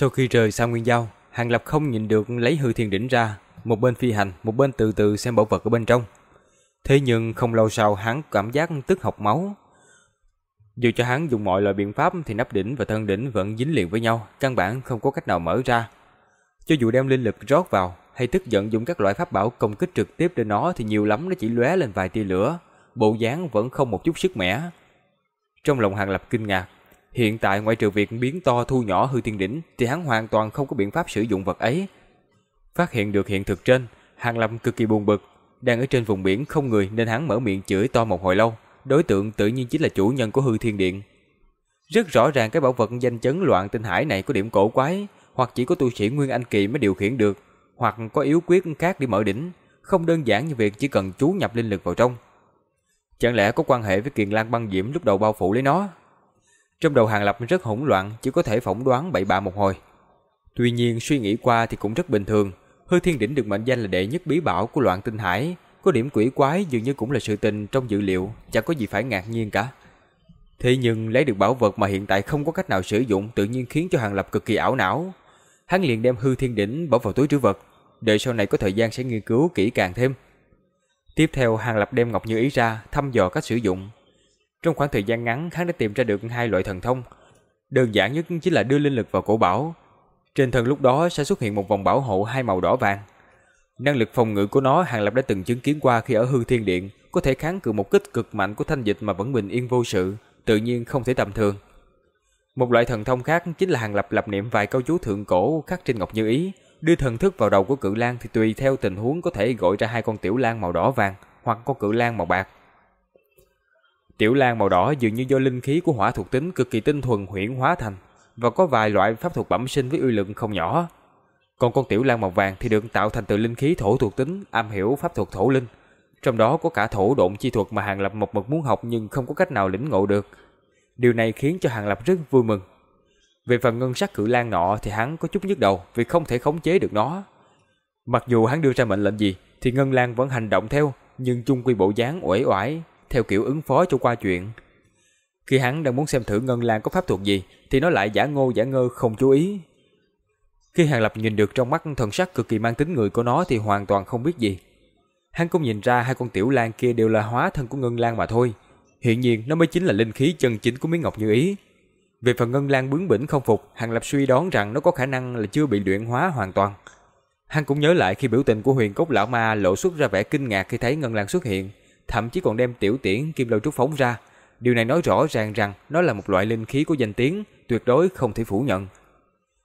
Sau khi rời xa Nguyên Giao, Hàng Lập không nhìn được lấy hư thiên đỉnh ra, một bên phi hành, một bên từ từ xem bảo vật ở bên trong. Thế nhưng không lâu sau hắn cảm giác tức học máu. Dù cho hắn dùng mọi loại biện pháp thì nắp đỉnh và thân đỉnh vẫn dính liền với nhau, căn bản không có cách nào mở ra. Cho dù đem linh lực rót vào hay tức giận dùng các loại pháp bảo công kích trực tiếp lên nó thì nhiều lắm nó chỉ lóe lên vài tia lửa, bộ dáng vẫn không một chút sức mẻ. Trong lòng Hàng Lập kinh ngạc, hiện tại ngoại trừ việc biến to thu nhỏ hư thiên đỉnh thì hắn hoàn toàn không có biện pháp sử dụng vật ấy. Phát hiện được hiện thực trên, Hàng lâm cực kỳ buồn bực, đang ở trên vùng biển không người nên hắn mở miệng chửi to một hồi lâu, đối tượng tự nhiên chính là chủ nhân của hư thiên điện. Rất rõ ràng cái bảo vật danh chấn loạn tinh hải này có điểm cổ quái, hoặc chỉ có tu sĩ Nguyên Anh Kỳ mới điều khiển được, hoặc có yếu quyết khác để mở đỉnh, không đơn giản như việc chỉ cần chú nhập linh lực vào trong. Chẳng lẽ có quan hệ với Kiền Lan băng diễm lúc đầu bao phủ lấy nó? Trong đầu Hàng Lập rất hỗn loạn, chỉ có thể phỏng đoán bậy bạ một hồi. Tuy nhiên suy nghĩ qua thì cũng rất bình thường, Hư Thiên Đỉnh được mệnh danh là đệ nhất bí bảo của loạn tinh hải, có điểm quỷ quái dường như cũng là sự tình trong dữ liệu, chẳng có gì phải ngạc nhiên cả. Thế nhưng lấy được bảo vật mà hiện tại không có cách nào sử dụng tự nhiên khiến cho Hàng Lập cực kỳ ảo não. Hắn liền đem hư thiên đỉnh bỏ vào túi trữ vật, đợi sau này có thời gian sẽ nghiên cứu kỹ càng thêm. Tiếp theo Hàng Lập đem Ngọc Như Ý ra thăm dò cách sử dụng. Trong khoảng thời gian ngắn hắn đã tìm ra được hai loại thần thông. Đơn giản nhất chính là đưa linh lực vào cổ bảo. Trên thân lúc đó sẽ xuất hiện một vòng bảo hộ hai màu đỏ vàng. Năng lực phòng ngự của nó Hàng Lập đã từng chứng kiến qua khi ở hư thiên điện, có thể kháng cự một kích cực mạnh của thanh dịch mà vẫn bình yên vô sự, tự nhiên không thể tầm thường. Một loại thần thông khác chính là Hàng Lập lập niệm vài câu chú thượng cổ khắc trên ngọc như ý, đưa thần thức vào đầu của cự lang thì tùy theo tình huống có thể gọi ra hai con tiểu lang màu đỏ vàng hoặc con cự lang màu bạc. Tiểu lan màu đỏ dường như do linh khí của hỏa thuộc tính cực kỳ tinh thuần huyễn hóa thành và có vài loại pháp thuật bẩm sinh với uy lực không nhỏ. Còn con tiểu lan màu vàng thì được tạo thành từ linh khí thổ thuộc tính, am hiểu pháp thuật thổ linh. Trong đó có cả thổ độn chi thuật mà Hàng Lập một mực muốn học nhưng không có cách nào lĩnh ngộ được. Điều này khiến cho Hàng Lập rất vui mừng. Về phần ngân sắc cự lan nọ thì hắn có chút nhức đầu vì không thể khống chế được nó. Mặc dù hắn đưa ra mệnh lệnh gì thì ngân lan vẫn hành động theo, nhưng chung quy bộ dáng uể oải, theo kiểu ứng phó cho qua chuyện. Khi hắn đang muốn xem thử ngân lang có pháp thuật gì thì nó lại giả ngô giả ngơ không chú ý. Khi Hàng Lập nhìn được trong mắt thần sắc cực kỳ mang tính người của nó thì hoàn toàn không biết gì. Hắn cũng nhìn ra hai con tiểu lang kia đều là hóa thân của ngân lang mà thôi. Hiện nhiên nó mới chính là linh khí chân chính của miếng ngọc như ý. Về phần ngân lang bướng bỉnh không phục, Hàng Lập suy đoán rằng nó có khả năng là chưa bị luyện hóa hoàn toàn. Hắn cũng nhớ lại khi biểu tình của huyền cốc lão ma lộ xuất ra vẻ kinh ngạc khi thấy ngân lang xuất hiện, thậm chí còn đem tiểu tiễn kim lâu trúc phóng ra. Điều này nói rõ ràng rằng nó là một loại linh khí của danh tiếng, tuyệt đối không thể phủ nhận.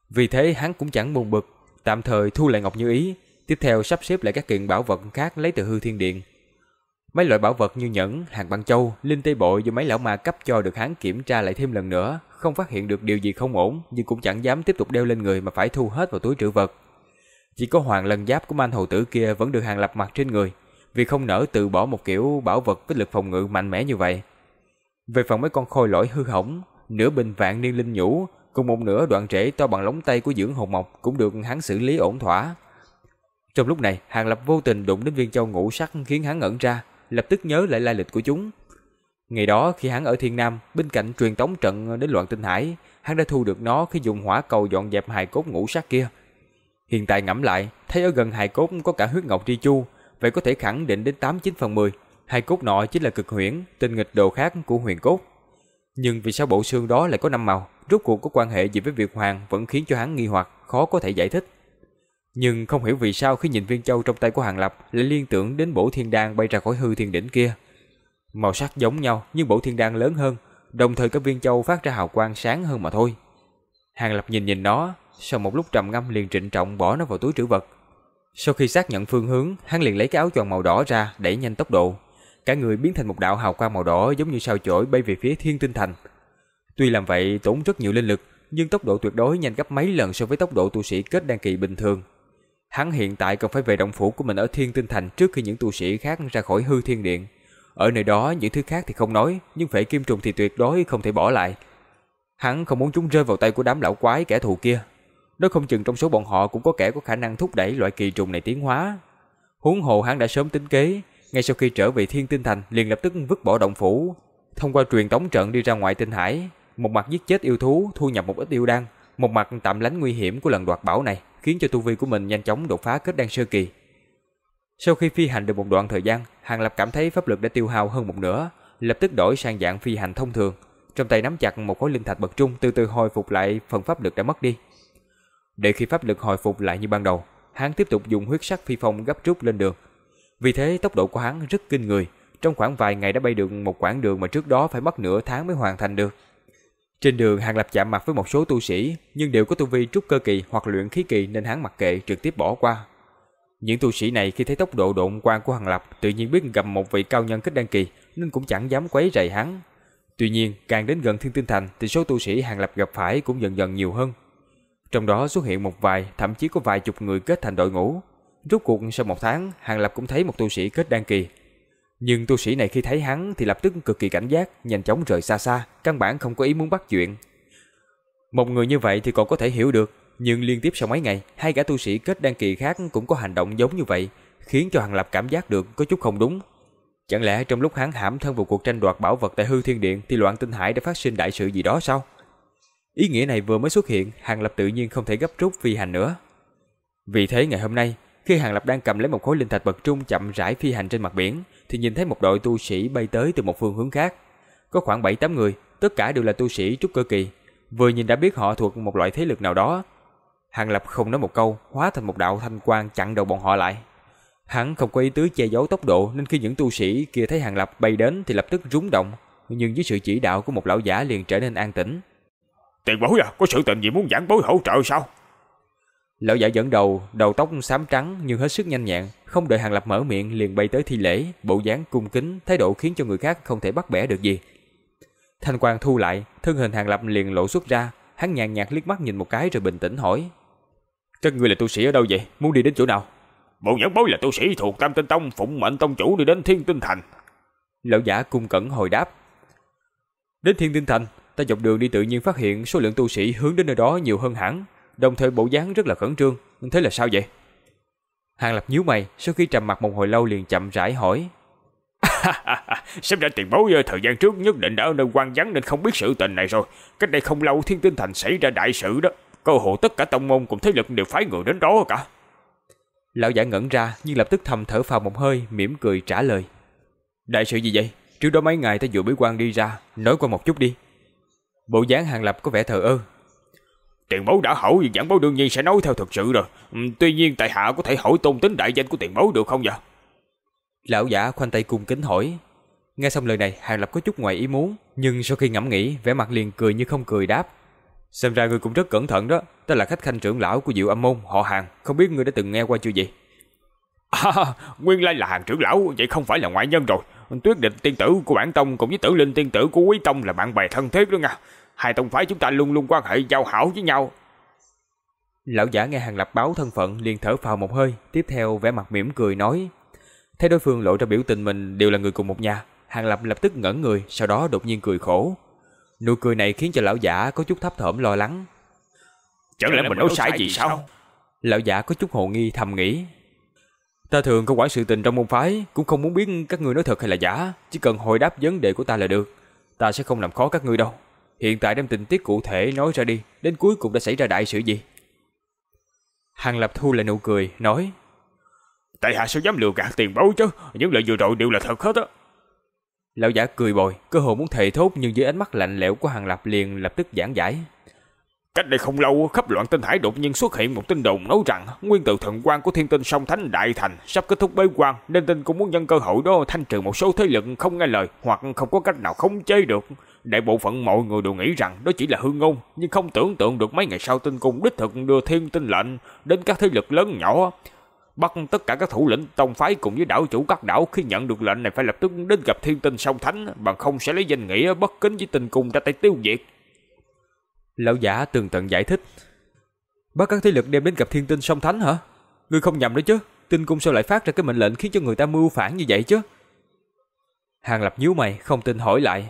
Vì thế hắn cũng chẳng buồn bực, tạm thời thu lại ngọc như ý, tiếp theo sắp xếp lại các kiện bảo vật khác lấy từ hư thiên điện. Mấy loại bảo vật như nhẫn, hàng băng châu, linh tê bội do mấy lão ma cấp cho được hắn kiểm tra lại thêm lần nữa, không phát hiện được điều gì không ổn, nhưng cũng chẳng dám tiếp tục đeo lên người mà phải thu hết vào túi trữ vật. Chỉ có hoàng lần giáp của man hầu tử kia vẫn được hàng lập mặt trên người, vì không nỡ từ bỏ một kiểu bảo vật với lực phòng ngự mạnh mẽ như vậy. Về phần mấy con khôi lỗi hư hỏng, nửa bình vạn niên linh nhũ, cùng một nửa đoạn rễ to bằng lóng tay của dưỡng hồn mộc cũng được hắn xử lý ổn thỏa. Trong lúc này, Hàng Lập vô tình đụng đến viên châu ngũ sắc khiến hắn ngẩn ra, lập tức nhớ lại lai lịch của chúng. Ngày đó khi hắn ở Thiên Nam, bên cạnh truyền tống trận đến loạn tinh hải, hắn đã thu được nó khi dùng hỏa cầu dọn dẹp hài cốt ngũ sắc kia. Hiện tại ngẫm lại, thấy ở gần hài cốt có cả huyết ngọc tri chu, vậy có thể khẳng định đến 89 phần 10, hai cốt nọ chính là cực huyễn, tinh nghịch đồ khác của huyền cốt. Nhưng vì sao bộ xương đó lại có năm màu, rốt cuộc có quan hệ gì với việc hoàng vẫn khiến cho hắn nghi hoặc, khó có thể giải thích. Nhưng không hiểu vì sao khi nhìn viên châu trong tay của Hàng Lập lại liên tưởng đến bổ thiên đan bay ra khỏi hư thiên đỉnh kia. Màu sắc giống nhau nhưng bổ thiên đan lớn hơn, đồng thời các viên châu phát ra hào quang sáng hơn mà thôi. Hàng Lập nhìn nhìn nó, sau một lúc trầm ngâm liền trịnh trọng bỏ nó vào túi trữ vật. Sau khi xác nhận phương hướng, hắn liền lấy cái áo choàng màu đỏ ra, đẩy nhanh tốc độ. Cả người biến thành một đạo hào quang màu đỏ giống như sao chổi bay về phía Thiên Tinh Thành. Tuy làm vậy tốn rất nhiều linh lực, nhưng tốc độ tuyệt đối nhanh gấp mấy lần so với tốc độ tu sĩ kết đan kỳ bình thường. Hắn hiện tại cần phải về động phủ của mình ở Thiên Tinh Thành trước khi những tu sĩ khác ra khỏi hư thiên điện. Ở nơi đó những thứ khác thì không nói, nhưng phệ kim trùng thì tuyệt đối không thể bỏ lại. Hắn không muốn chúng rơi vào tay của đám lão quái kẻ thù kia. Nói không chừng trong số bọn họ cũng có kẻ có khả năng thúc đẩy loại kỳ trùng này tiến hóa. Huống hồ hắn đã sớm tính kế, ngay sau khi trở về Thiên Tinh Thành liền lập tức vứt bỏ động phủ, thông qua truyền tống trận đi ra ngoài tinh hải, một mặt giết chết yêu thú, thu nhập một ít yêu đan, một mặt tạm lánh nguy hiểm của lần đoạt bảo này, khiến cho tu vi của mình nhanh chóng đột phá kết đan sơ kỳ. Sau khi phi hành được một đoạn thời gian, Hàng Lập cảm thấy pháp lực đã tiêu hao hơn một nửa, lập tức đổi sang dạng phi hành thông thường, trong tay nắm chặt một khối linh thạch bậc trung từ từ hồi phục lại phần pháp lực đã mất đi. Để khi pháp lực hồi phục lại như ban đầu, hắn tiếp tục dùng huyết sắc phi phong gấp rút lên đường. Vì thế tốc độ của hắn rất kinh người, trong khoảng vài ngày đã bay được một quãng đường mà trước đó phải mất nửa tháng mới hoàn thành được. Trên đường Hàng Lập chạm mặt với một số tu sĩ, nhưng đều có tu vi trúc cơ kỳ hoặc luyện khí kỳ nên hắn mặc kệ trực tiếp bỏ qua. Những tu sĩ này khi thấy tốc độ độn quang của Hàng Lập tự nhiên biết gặp một vị cao nhân kết đăng kỳ nên cũng chẳng dám quấy rầy hắn. Tuy nhiên, càng đến gần Thiên Tinh Thành thì số tu sĩ Hàng Lập gặp phải cũng dần dần nhiều hơn. Trong đó xuất hiện một vài, thậm chí có vài chục người kết thành đội ngũ. Rốt cuộc sau một tháng, Hàng Lập cũng thấy một tu sĩ kết đăng kỳ. Nhưng tu sĩ này khi thấy hắn thì lập tức cực kỳ cảnh giác, nhanh chóng rời xa xa, căn bản không có ý muốn bắt chuyện. Một người như vậy thì còn có thể hiểu được, nhưng liên tiếp sau mấy ngày, hai gã tu sĩ kết đăng kỳ khác cũng có hành động giống như vậy, khiến cho Hàng Lập cảm giác được có chút không đúng. Chẳng lẽ trong lúc hắn hãm thân vào cuộc tranh đoạt bảo vật tại hư thiên điện thì loạn tinh hải đã phát sinh đại sự gì đó sao? Ý nghĩa này vừa mới xuất hiện, Hàng Lập tự nhiên không thể gấp rút phi hành nữa. Vì thế ngày hôm nay, khi Hàng Lập đang cầm lấy một khối linh thạch bậc trung chậm rãi phi hành trên mặt biển, thì nhìn thấy một đội tu sĩ bay tới từ một phương hướng khác. Có khoảng 7-8 người, tất cả đều là tu sĩ trúc cơ kỳ. Vừa nhìn đã biết họ thuộc một loại thế lực nào đó. Hàng Lập không nói một câu, hóa thành một đạo thanh quang chặn đầu bọn họ lại. Hắn không có ý tứ che giấu tốc độ nên khi những tu sĩ kia thấy Hàng Lập bay đến thì lập tức rúng động, nhưng dưới sự chỉ đạo của một lão giả liền trở nên an tĩnh. Tiền bối à, có sự tình gì muốn giảng bối hỗ trợ sao? Lão giả dẫn đầu, đầu tóc xám trắng nhưng hết sức nhanh nhẹn, không đợi Hàng Lập mở miệng liền bay tới thi lễ, bộ dáng cung kính, thái độ khiến cho người khác không thể bắt bẻ được gì. Thanh quang thu lại, thân hình Hàng Lập liền lộ xuất ra, hắn nhàn nhạt liếc mắt nhìn một cái rồi bình tĩnh hỏi: "Các ngươi là tu sĩ ở đâu vậy? Muốn đi đến chỗ nào?" Bộ nhẫn bối là tu sĩ thuộc Tam Tinh Tông, phụng mệnh tông chủ đi đến Thiên Tinh Thành. Lão giả cung cẩn hồi đáp. Đến Thiên Tinh Thành, ta dọc đường đi tự nhiên phát hiện số lượng tu sĩ hướng đến nơi đó nhiều hơn hẳn, đồng thời bộ dáng rất là khẩn trương, thế là sao vậy? Hàng Lập nhíu mày, sau khi trầm mặt một hồi lâu liền chậm rãi hỏi. Xem ra tiền bối thời gian trước nhất định đã ở nơi quan vắng nên không biết sự tình này rồi. Cách đây không lâu Thiên Tinh Thành xảy ra đại sự đó. Cơ hội tất cả tông môn cùng thế lực đều phái người đến đó cả. Lão giả ngẩn ra nhưng lập tức thầm thở phào một hơi, mỉm cười trả lời. Đại sự gì vậy? Trước đó mấy ngày ta vừa bí quan đi ra, nói qua một chút đi. Bộ dáng hàng lập có vẻ thờ ơ. Tiền bối đã hỏi, giảng bối đương nhiên sẽ nói theo thực sự rồi. Ừ, tuy nhiên tại hạ có thể hỏi tôn tính đại danh của tiền bối được không vậy? Lão giả khoanh tay cung kính hỏi. Nghe xong lời này, hàng lập có chút ngoài ý muốn, nhưng sau khi ngẫm nghĩ, vẻ mặt liền cười như không cười đáp. Xem ra ngươi cũng rất cẩn thận đó, ta là khách khanh trưởng lão của Diệu Âm môn, họ Hàng, không biết ngươi đã từng nghe qua chưa vậy? À, nguyên lai là Hàng trưởng lão, vậy không phải là ngoại nhân rồi. Tuyết định tiên tử của bản tông cùng với tử linh tiên tử của quý tông là bạn bè thân thiết đó nha. Hai tông phái chúng ta luôn luôn quan hệ giao hảo với nhau. Lão giả nghe Hàng Lập báo thân phận liền thở phào một hơi, tiếp theo vẻ mặt mỉm cười nói. Thấy đối phương lộ ra biểu tình mình đều là người cùng một nhà, Hàng Lập lập tức ngẩn người, sau đó đột nhiên cười khổ. Nụ cười này khiến cho lão giả có chút thấp thỏm lo lắng. Chẳng lẽ mình nói sai gì sao? Lão giả có chút hồ nghi thầm nghĩ. Ta thường có quản sự tình trong môn phái, cũng không muốn biết các ngươi nói thật hay là giả, chỉ cần hồi đáp vấn đề của ta là được. Ta sẽ không làm khó các ngươi đâu. Hiện tại đem tình tiết cụ thể nói ra đi, đến cuối cùng đã xảy ra đại sự gì? Hàng Lập thu lại nụ cười, nói. Tại hạ sao dám lừa gạt tiền bối chứ, những lời vừa rồi đều là thật hết á. Lão giả cười bồi, cơ hồ muốn thề thốt nhưng dưới ánh mắt lạnh lẽo của Hàng Lập liền lập tức giảng giải. Cách đây không lâu, khắp loạn tinh hải đột nhiên xuất hiện một tin đồn nói rằng nguyên tử thần quan của thiên tinh song thánh đại thành sắp kết thúc bế quan, nên tinh cũng muốn nhân cơ hội đó thanh trừ một số thế lực không nghe lời hoặc không có cách nào khống chế được. Đại bộ phận mọi người đều nghĩ rằng đó chỉ là hư ngôn, nhưng không tưởng tượng được mấy ngày sau tinh cung đích thực đưa thiên tinh lệnh đến các thế lực lớn nhỏ, bắt tất cả các thủ lĩnh tông phái cùng với đảo chủ các đảo khi nhận được lệnh này phải lập tức đến gặp thiên tinh song thánh, bằng không sẽ lấy danh nghĩa bất kính với tinh cung ra tay tiêu diệt. Lão giả tường tận giải thích. Bắt các thế lực đem đến gặp thiên tinh song thánh hả? Ngươi không nhầm đó chứ, tinh cung sao lại phát ra cái mệnh lệnh khiến cho người ta mưu phản như vậy chứ? Hàng lập nhíu mày, không tin hỏi lại.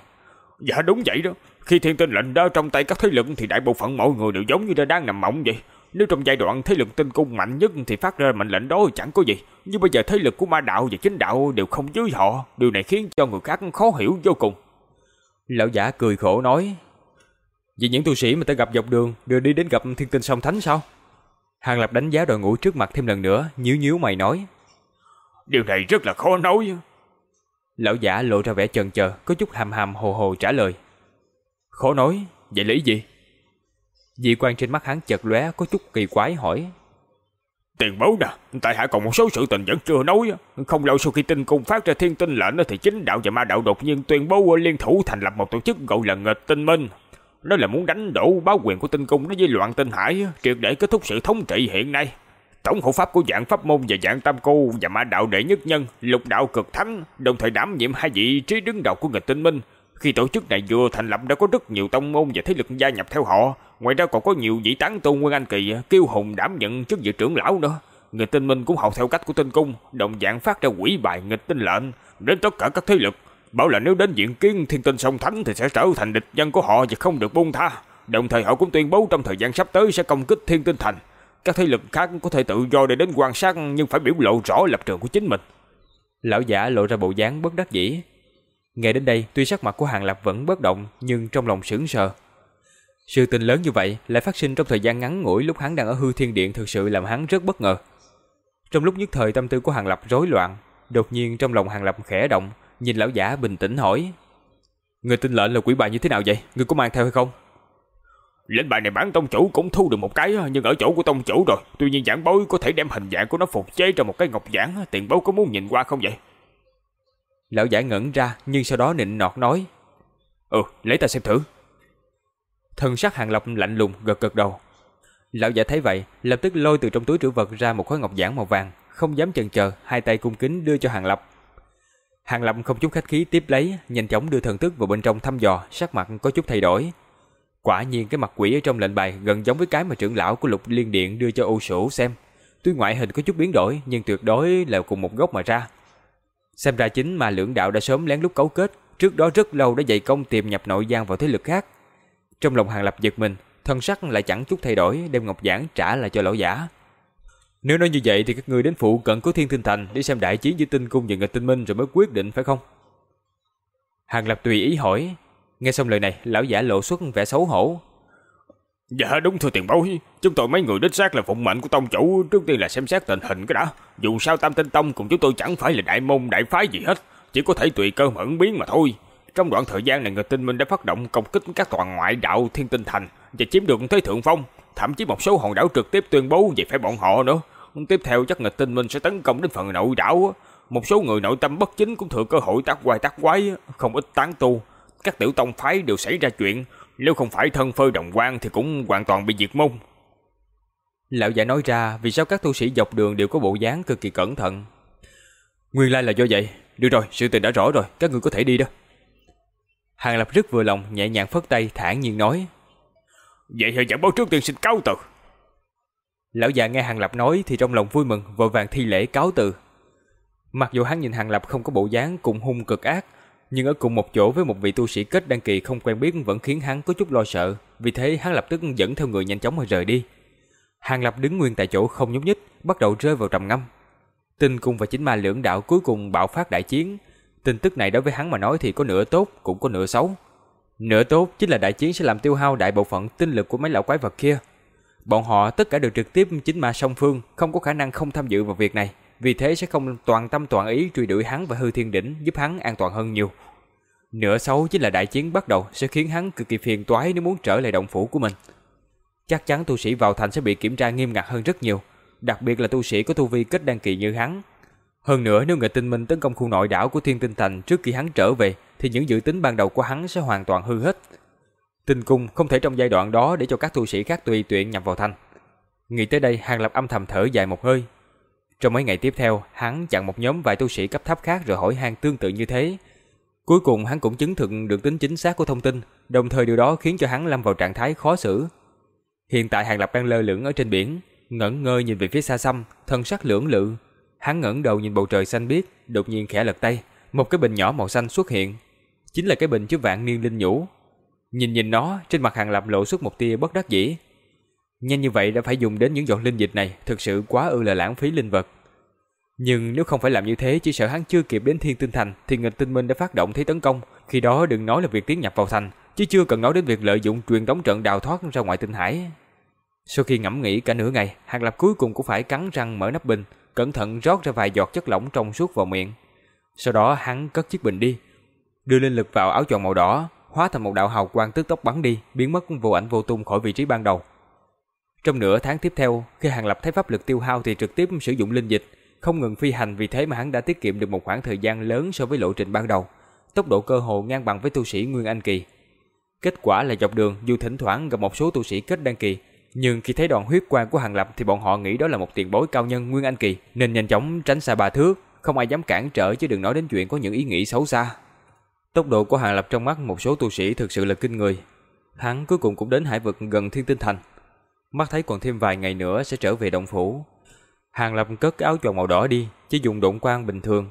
Dạ đúng vậy đó, khi thiên tinh lệnh đó trong tay các thế lực thì đại bộ phận mọi người đều giống như đang nằm mộng vậy. Nếu trong giai đoạn thế lực tinh cung mạnh nhất thì phát ra mệnh lệnh đó chẳng có gì. Nhưng bây giờ thế lực của ma đạo và chính đạo đều không dưới họ. Điều này khiến cho người khác khó hiểu vô cùng. Lão giả cười khổ nói. Vì những tu sĩ mà ta gặp dọc đường đưa đi đến gặp thiên tinh song thánh sao? Hàng Lập đánh giá đội ngũ trước mặt thêm lần nữa, nhíu nhíu mày nói. Điều này rất là khó nói. Lão giả lộ ra vẻ chần chờ, có chút hàm hàm hồ hồ trả lời. Khó nói, vậy lý gì? Dị quan trên mắt hắn chợt lóe có chút kỳ quái hỏi. Tiền bối nè, tại hạ còn một số sự tình vẫn chưa nói. Không lâu sau khi tinh cung phát ra thiên tinh lệnh thì chính đạo và ma đạo đột nhiên tuyên bố liên thủ thành lập một tổ chức gọi là nghịch tinh minh. Nó là muốn đánh đổ báo quyền của tinh cung đối với loạn tinh hải, triệt để kết thúc sự thống trị hiện nay. Tổng hộ pháp của dạng pháp môn và dạng tam cô và ma đạo đệ nhất nhân, lục đạo cực thánh, đồng thời đảm nhiệm hai vị trí đứng đầu của nghịch tinh minh. Khi tổ chức này vừa thành lập đã có rất nhiều tông môn và thế lực gia nhập theo họ, ngoài ra còn có nhiều vị tán tôn nguyên anh kỳ kiêu hùng đảm nhận chức vị trưởng lão nữa. Nghịch tinh minh cũng học theo cách của tinh cung, đồng dạng phát ra quỷ bài nghịch tinh lệnh đến tất cả các thế lực, bảo là nếu đến diện kiến thiên tinh sông thánh thì sẽ trở thành địch nhân của họ và không được buông tha. Đồng thời họ cũng tuyên bố trong thời gian sắp tới sẽ công kích thiên tinh thành. Các thế lực khác có thể tự do để đến quan sát nhưng phải biểu lộ rõ lập trường của chính mình. Lão giả lộ ra bộ dáng bất đắc dĩ. Nghe đến đây, tuy sắc mặt của Hàng Lập vẫn bất động nhưng trong lòng sững sờ. Sự tình lớn như vậy lại phát sinh trong thời gian ngắn ngủi lúc hắn đang ở hư thiên điện thực sự làm hắn rất bất ngờ. Trong lúc nhất thời tâm tư của Hàng Lập rối loạn, đột nhiên trong lòng Hàng Lập khẽ động, nhìn lão giả bình tĩnh hỏi. Người tin lệnh là quỷ bài như thế nào vậy? Người có mang theo hay không? Lệnh bài này bán tông chủ cũng thu được một cái nhưng ở chỗ của tông chủ rồi. Tuy nhiên giảng bối có thể đem hình dạng của nó phục chế trong một cái ngọc giản. Tiền bối có muốn nhìn qua không vậy? Lão giả ngẩn ra nhưng sau đó nịnh nọt nói. Ừ, lấy ta xem thử. Thần sắc hàng lập lạnh lùng gật gật đầu. Lão giả thấy vậy, lập tức lôi từ trong túi trữ vật ra một khối ngọc giản màu vàng, không dám chần chờ, hai tay cung kính đưa cho hàng lập. Hàng lâm không chút khách khí tiếp lấy, nhanh chóng đưa thần thức vào bên trong thăm dò, sắc mặt có chút thay đổi. Quả nhiên cái mặt quỷ ở trong lệnh bài gần giống với cái mà trưởng lão của lục liên điện đưa cho ô sổ xem. Tuy ngoại hình có chút biến đổi nhưng tuyệt đối là cùng một gốc mà ra. Xem ra chính mà lưỡng đạo đã sớm lén lút cấu kết, trước đó rất lâu đã dày công tìm nhập nội gian vào thế lực khác. Trong lòng hàng lập giật mình, thân sắc lại chẳng chút thay đổi đem ngọc giản trả lại cho lão giả. Nếu nói như vậy thì các ngươi đến phụ cận của Thiên Tinh Thành để xem đại chiến giữa Tinh Cung và Nghịch Tinh Minh rồi mới quyết định phải không? Hàng Lập tùy ý hỏi. Nghe xong lời này, lão giả lộ xuất vẻ xấu hổ. Dạ đúng thưa tiền bối, chúng tôi mấy người đích xác là phụng mệnh của tông chủ, trước tiên là xem xét tình hình cái đã. Dù sao Tam Tinh Tông cùng chúng tôi chẳng phải là đại môn đại phái gì hết, chỉ có thể tùy cơ mẫn biến mà thôi. Trong đoạn thời gian này người tinh minh đã phát động công kích các toàn ngoại đạo thiên tinh thành và chiếm được thế thượng phong, thậm chí một số hòn đảo trực tiếp tuyên bố về phải bọn họ nữa. Tiếp theo chắc nghịch tinh minh sẽ tấn công đến phần nội đảo. Một số người nội tâm bất chính cũng thừa cơ hội tác quái tác quái, không ít tán tu. Các tiểu tông phái đều xảy ra chuyện, nếu không phải thân phơi đồng quan thì cũng hoàn toàn bị diệt môn. Lão giả nói ra vì sao các tu sĩ dọc đường đều có bộ dáng cực kỳ cẩn thận. Nguyên lai là do vậy. Được rồi, sự tình đã rõ rồi, các người có thể đi đó. Hàng Lập rất vừa lòng, nhẹ nhàng phất tay, thản nhiên nói. Vậy thì chẳng báo trước tiên xin cáo từ. Lão già nghe Hàng Lập nói thì trong lòng vui mừng, vội vàng thi lễ cáo từ. Mặc dù hắn nhìn Hàng Lập không có bộ dáng cùng hung cực ác, nhưng ở cùng một chỗ với một vị tu sĩ kết đăng kỳ không quen biết vẫn khiến hắn có chút lo sợ, vì thế hắn lập tức dẫn theo người nhanh chóng mà rời đi. Hàng Lập đứng nguyên tại chỗ không nhúc nhích, bắt đầu rơi vào trầm ngâm. Tinh cung và chính ma lưỡng đạo cuối cùng bạo phát đại chiến, Tin tức này đối với hắn mà nói thì có nửa tốt cũng có nửa xấu. Nửa tốt chính là đại chiến sẽ làm tiêu hao đại bộ phận tinh lực của mấy lão quái vật kia. Bọn họ tất cả đều trực tiếp chính ma song phương, không có khả năng không tham dự vào việc này, vì thế sẽ không toàn tâm toàn ý truy đuổi hắn và hư thiên đỉnh giúp hắn an toàn hơn nhiều. Nửa xấu chính là đại chiến bắt đầu sẽ khiến hắn cực kỳ phiền toái nếu muốn trở lại động phủ của mình. Chắc chắn tu sĩ vào thành sẽ bị kiểm tra nghiêm ngặt hơn rất nhiều, đặc biệt là tu sĩ có tu vi kết đăng kỳ như hắn, hơn nữa nếu người tinh minh tấn công khu nội đảo của Thiên Tinh Thành trước khi hắn trở về thì những dự tính ban đầu của hắn sẽ hoàn toàn hư hết. Tinh cung không thể trong giai đoạn đó để cho các tu sĩ khác tùy tiện nhập vào thành. Nghĩ tới đây, Hàng Lập âm thầm thở dài một hơi. Trong mấy ngày tiếp theo, hắn chặn một nhóm vài tu sĩ cấp thấp khác rồi hỏi han tương tự như thế. Cuối cùng hắn cũng chứng thực được tính chính xác của thông tin, đồng thời điều đó khiến cho hắn lâm vào trạng thái khó xử. Hiện tại Hàng Lập đang lơ lửng ở trên biển, ngẩn ngơ nhìn về phía xa xăm, thân sắc lưỡng lự, Hắn ngẩng đầu nhìn bầu trời xanh biếc, đột nhiên khẽ lật tay, một cái bình nhỏ màu xanh xuất hiện. Chính là cái bình chứa vạn niên linh nhũ. Nhìn nhìn nó, trên mặt Hàng Lập lộ xuất một tia bất đắc dĩ. Nhanh như vậy đã phải dùng đến những giọt linh dịch này, thực sự quá ư là lãng phí linh vật. Nhưng nếu không phải làm như thế, chỉ sợ hắn chưa kịp đến Thiên Tinh Thành thì nghịch tinh minh đã phát động thế tấn công, khi đó đừng nói là việc tiến nhập vào thành, chứ chưa cần nói đến việc lợi dụng truyền tống trận đào thoát ra ngoài tinh hải. Sau khi ngẫm nghĩ cả nửa ngày, Hàng Lập cuối cùng cũng phải cắn răng mở nắp bình, cẩn thận rót ra vài giọt chất lỏng trong suốt vào miệng. Sau đó hắn cất chiếc bình đi, đưa linh lực vào áo choàng màu đỏ, hóa thành một đạo hào quang tức tốc bắn đi, biến mất vô ảnh vô tung khỏi vị trí ban đầu. Trong nửa tháng tiếp theo, khi Hàng Lập thấy pháp lực tiêu hao thì trực tiếp sử dụng linh dịch, không ngừng phi hành vì thế mà hắn đã tiết kiệm được một khoảng thời gian lớn so với lộ trình ban đầu, tốc độ cơ hồ ngang bằng với tu sĩ Nguyên Anh kỳ. Kết quả là dọc đường dù thỉnh thoảng gặp một số tu sĩ kết đăng kỳ, nhưng khi thấy đoàn huyết quang của Hàng Lập thì bọn họ nghĩ đó là một tiền bối cao nhân Nguyên Anh kỳ, nên nhanh chóng tránh xa bà thước, không ai dám cản trở chứ đừng nói đến chuyện có những ý nghĩ xấu xa. Tốc độ của Hàng Lập trong mắt một số tu sĩ thực sự là kinh người. Hắn cuối cùng cũng đến hải vực gần Thiên Tinh Thành. Mắt thấy còn thêm vài ngày nữa sẽ trở về động phủ. Hàng Lập cất cái áo choàng màu đỏ đi, chỉ dùng độn quang bình thường.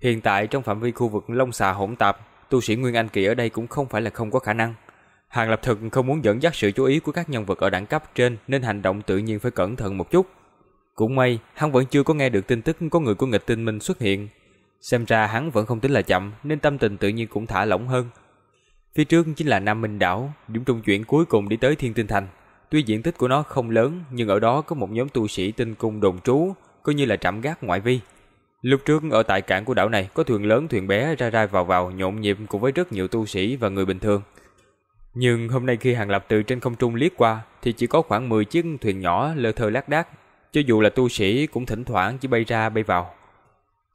Hiện tại trong phạm vi khu vực Long Xà hỗn tạp, tu sĩ Nguyên Anh kỳ ở đây cũng không phải là không có khả năng. Hàng Lập thực không muốn dẫn dắt sự chú ý của các nhân vật ở đẳng cấp trên nên hành động tự nhiên phải cẩn thận một chút. Cũng may, hắn vẫn chưa có nghe được tin tức có người của nghịch tinh minh xuất hiện. Xem ra hắn vẫn không tính là chậm nên tâm tình tự nhiên cũng thả lỏng hơn. Phía trước chính là Nam Minh Đảo, điểm trung chuyển cuối cùng đi tới Thiên Tinh Thành. Tuy diện tích của nó không lớn nhưng ở đó có một nhóm tu sĩ tinh cung đồn trú, coi như là trạm gác ngoại vi. Lúc trước ở tại cảng của đảo này có thuyền lớn thuyền bé ra ra vào vào nhộn nhịp cùng với rất nhiều tu sĩ và người bình thường. Nhưng hôm nay khi Hàng Lập từ trên không trung liếc qua thì chỉ có khoảng 10 chiếc thuyền nhỏ lơ thơ lác đác, cho dù là tu sĩ cũng thỉnh thoảng chỉ bay ra bay vào.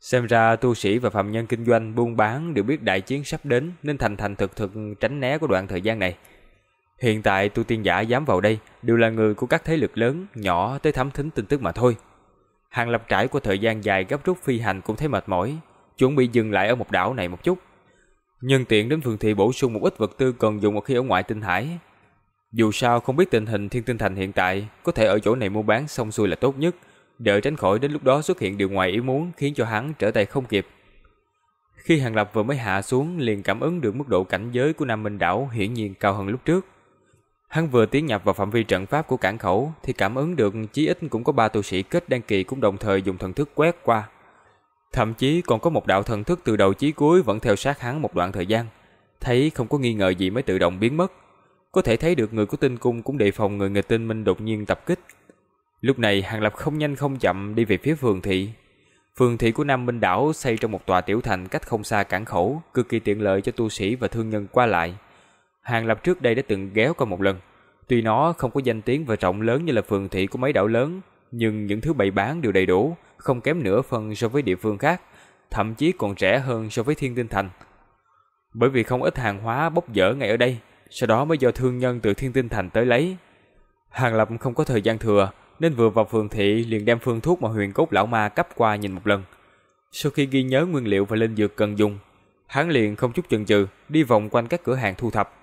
Xem ra tu sĩ và phạm nhân kinh doanh buôn bán đều biết đại chiến sắp đến nên thành thành thực thực tránh né của đoạn thời gian này. Hiện tại tu tiên giả dám vào đây đều là người của các thế lực lớn, nhỏ tới thám thính tin tức mà thôi. Hàng Lập trải qua thời gian dài gấp rút phi hành cũng thấy mệt mỏi, chuẩn bị dừng lại ở một đảo này một chút. Nhân tiện đến phường thị bổ sung một ít vật tư cần dùng một khi ở ngoại tinh hải. Dù sao không biết tình hình thiên tinh thành hiện tại, có thể ở chỗ này mua bán xong xuôi là tốt nhất, đợi tránh khỏi đến lúc đó xuất hiện điều ngoài ý muốn khiến cho hắn trở tay không kịp. Khi Hàng Lập vừa mới hạ xuống, liền cảm ứng được mức độ cảnh giới của Nam Minh đảo hiển nhiên cao hơn lúc trước. Hắn vừa tiến nhập vào phạm vi trận pháp của cảng khẩu, thì cảm ứng được chí ít cũng có ba tu sĩ kết đăng kỳ cũng đồng thời dùng thần thức quét qua. Thậm chí còn có một đạo thần thức từ đầu chí cuối vẫn theo sát hắn một đoạn thời gian. Thấy không có nghi ngờ gì mới tự động biến mất. Có thể thấy được người của tinh cung cũng đề phòng người nghịch tinh minh đột nhiên tập kích. Lúc này Hàng Lập không nhanh không chậm đi về phía phường thị. Phường thị của Nam Minh đảo xây trong một tòa tiểu thành cách không xa cảng khẩu, cực kỳ tiện lợi cho tu sĩ và thương nhân qua lại. Hàng Lập trước đây đã từng ghé qua một lần. Tuy nó không có danh tiếng và rộng lớn như là phường thị của mấy đảo lớn, nhưng những thứ bày bán đều đầy đủ, không kém nửa phần so với địa phương khác, thậm chí còn rẻ hơn so với Thiên Tinh Thành. Bởi vì không ít hàng hóa bốc dở ngay ở đây, sau đó mới do thương nhân từ Thiên Tinh Thành tới lấy. Hàng Lập không có thời gian thừa, nên vừa vào phường thị liền đem phương thuốc mà huyền cốt lão ma cấp qua nhìn một lần. Sau khi ghi nhớ nguyên liệu và linh dược cần dùng, hắn liền không chút chần chừ đi vòng quanh các cửa hàng thu thập.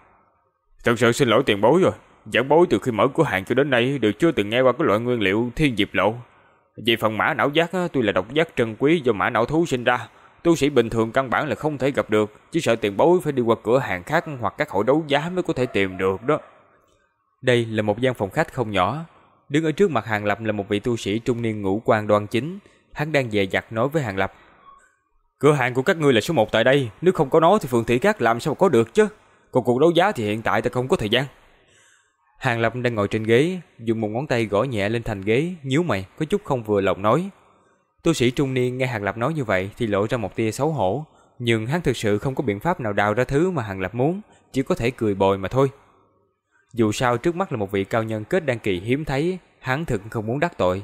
Thật sự xin lỗi tiền bối rồi. Giảng bối từ khi mở cửa hàng cho đến nay đều chưa từng nghe qua cái loại nguyên liệu thiên diệp lộ. Về phần mã não giác tuy là độc giác trân quý do mã não thú sinh ra, tu sĩ bình thường căn bản là không thể gặp được, chỉ sợ tiền bối phải đi qua cửa hàng khác hoặc các hội đấu giá mới có thể tìm được đó. Đây là một gian phòng khách không nhỏ. Đứng ở trước mặt Hàng Lập là một vị tu sĩ trung niên ngũ quan đoan chính. Hắn đang dè dặt nói với Hàng Lập. Cửa hàng của các ngươi là số một tại đây, nếu không có nó thì phường thị khác làm sao có được chứ? Còn cuộc đấu giá thì hiện tại ta không có thời gian. Hàng Lập đang ngồi trên ghế, dùng một ngón tay gõ nhẹ lên thành ghế, nhíu mày, có chút không vừa lòng nói. Tu sĩ trung niên nghe Hàng Lập nói như vậy thì lộ ra một tia xấu hổ, nhưng hắn thực sự không có biện pháp nào đào ra thứ mà Hàng Lập muốn, chỉ có thể cười bồi mà thôi. Dù sao trước mắt là một vị cao nhân kết đăng kỳ hiếm thấy, hắn thực không muốn đắc tội.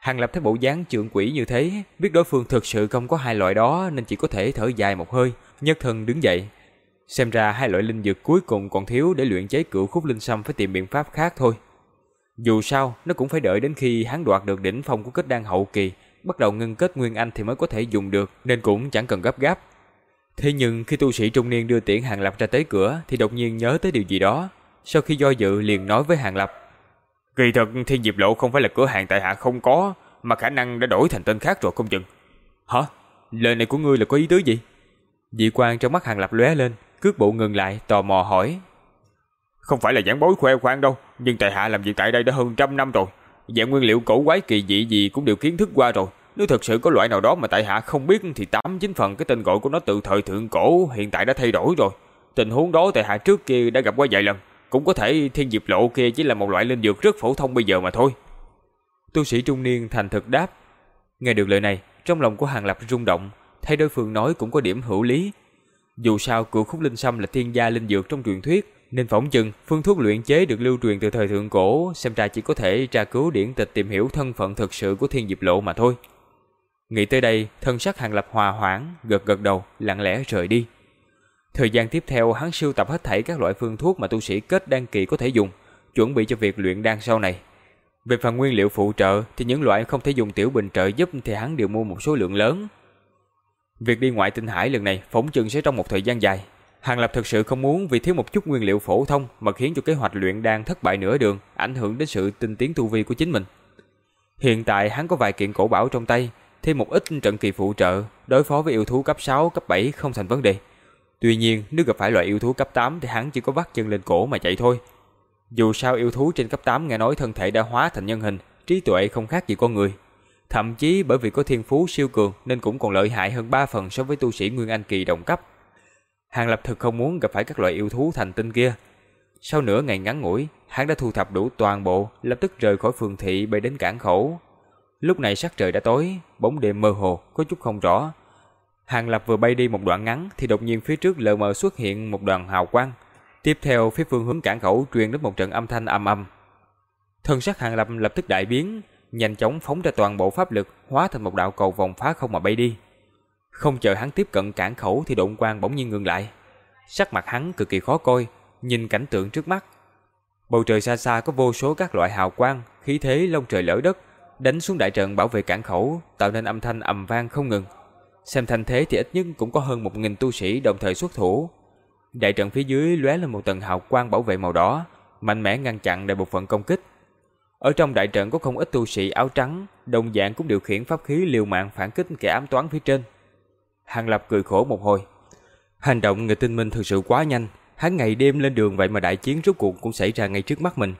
Hàng Lập thấy bộ dáng trưởng quỷ như thế, biết đối phương thực sự không có hai loại đó nên chỉ có thể thở dài một hơi, nhất thân đứng dậy, Xem ra hai loại linh dược cuối cùng còn thiếu để luyện chế cửu khúc linh sâm phải tìm biện pháp khác thôi. Dù sao, nó cũng phải đợi đến khi hắn đoạt được đỉnh phong của kết đan hậu kỳ, bắt đầu ngưng kết nguyên anh thì mới có thể dùng được, nên cũng chẳng cần gấp gáp. Thế nhưng khi tu sĩ trung niên đưa tiễn Hàng Lập ra tới cửa thì đột nhiên nhớ tới điều gì đó. Sau khi do dự liền nói với Hàng Lập. Kỳ thật thiên diệp lộ không phải là cửa hàng tại hạ không có, mà khả năng đã đổi thành tên khác rồi không chừng. Hả? Lời này của ngươi là có ý tứ gì? Dị quan trong mắt Hàng Lập lóe lên, Cước bộ ngừng lại tò mò hỏi Không phải là giảng bối khoe khoang đâu Nhưng tại hạ làm việc tại đây đã hơn trăm năm rồi Dạng nguyên liệu cổ quái kỳ dị gì cũng đều kiến thức qua rồi Nếu thật sự có loại nào đó mà tại hạ không biết Thì tám chín phần cái tên gọi của nó từ thời thượng cổ Hiện tại đã thay đổi rồi tình huống đó tại hạ trước kia đã gặp qua vài lần, cũng có thể thiên diệp lộ kia chỉ là một loại linh dược rất phổ thông bây giờ mà thôi. Tu sĩ trung niên thành thực đáp. Nghe được lời này, trong lòng của Hàng Lập rung động, thấy đối phương nói cũng có điểm hữu lý. Dù sao cửu khúc linh sâm là thiên gia linh dược trong truyền thuyết, nên phỏng chừng phương thuốc luyện chế được lưu truyền từ thời thượng cổ, xem ra chỉ có thể tra cứu điển tịch tìm hiểu thân phận thực sự của thiên diệp lộ mà thôi. Nghĩ tới đây, thân sắc Hàng Lập hòa hoãn, gật gật đầu, lặng lẽ rời đi. Thời gian tiếp theo, hắn sưu tập hết thảy các loại phương thuốc mà tu sĩ kết đan kỳ có thể dùng, chuẩn bị cho việc luyện đan sau này. Về phần nguyên liệu phụ trợ thì những loại không thể dùng tiểu bình trợ giúp thì hắn đều mua một số lượng lớn. Việc đi ngoại tinh hải lần này phỏng chừng sẽ trong một thời gian dài. Hàng Lập thực sự không muốn vì thiếu một chút nguyên liệu phổ thông mà khiến cho kế hoạch luyện đan thất bại nửa đường, ảnh hưởng đến sự tinh tiến tu vi của chính mình. Hiện tại hắn có vài kiện cổ bảo trong tay, thêm một ít trận kỳ phụ trợ, đối phó với yêu thú cấp 6, cấp 7 không thành vấn đề. Tuy nhiên, nếu gặp phải loại yêu thú cấp 8 thì hắn chỉ có vắt chân lên cổ mà chạy thôi. Dù sao yêu thú trên cấp 8 nghe nói thân thể đã hóa thành nhân hình, trí tuệ không khác gì con người. Thậm chí bởi vì có thiên phú siêu cường nên cũng còn lợi hại hơn 3 phần so với tu sĩ Nguyên Anh kỳ đồng cấp. Hàng Lập thực không muốn gặp phải các loại yêu thú thành tinh kia. Sau nửa ngày ngắn ngủi, hắn đã thu thập đủ toàn bộ, lập tức rời khỏi phường thị bay đến cảng khẩu. Lúc này sắc trời đã tối, bóng đêm mơ hồ, có chút không rõ. Hàng Lập vừa bay đi một đoạn ngắn thì đột nhiên phía trước lờ mờ xuất hiện một đoàn hào quang. Tiếp theo phía phương hướng cảng khẩu truyền đến một trận âm thanh âm âm. Thân sắc Hàng Lập lập tức đại biến, nhanh chóng phóng ra toàn bộ pháp lực, hóa thành một đạo cầu vòng phá không mà bay đi. Không chờ hắn tiếp cận cản khẩu thì độn quang bỗng nhiên ngừng lại. Sắc mặt hắn cực kỳ khó coi, nhìn cảnh tượng trước mắt. Bầu trời xa xa có vô số các loại hào quang, khí thế lông trời lỡ đất, đánh xuống đại trận bảo vệ cản khẩu, tạo nên âm thanh ầm vang không ngừng. Xem thành thế thì ít nhất cũng có hơn một nghìn tu sĩ đồng thời xuất thủ. Đại trận phía dưới lóe lên một tầng hào quang bảo vệ màu đỏ, mạnh mẽ ngăn chặn đại bộ phận công kích. Ở trong đại trận có không ít tu sĩ áo trắng, đồng dạng cũng điều khiển pháp khí liều mạng phản kích kẻ ám toán phía trên. Hàng Lập cười khổ một hồi. Hành động người tinh minh thực sự quá nhanh, hắn ngày đêm lên đường vậy mà đại chiến rốt cuộc cũng xảy ra ngay trước mắt mình.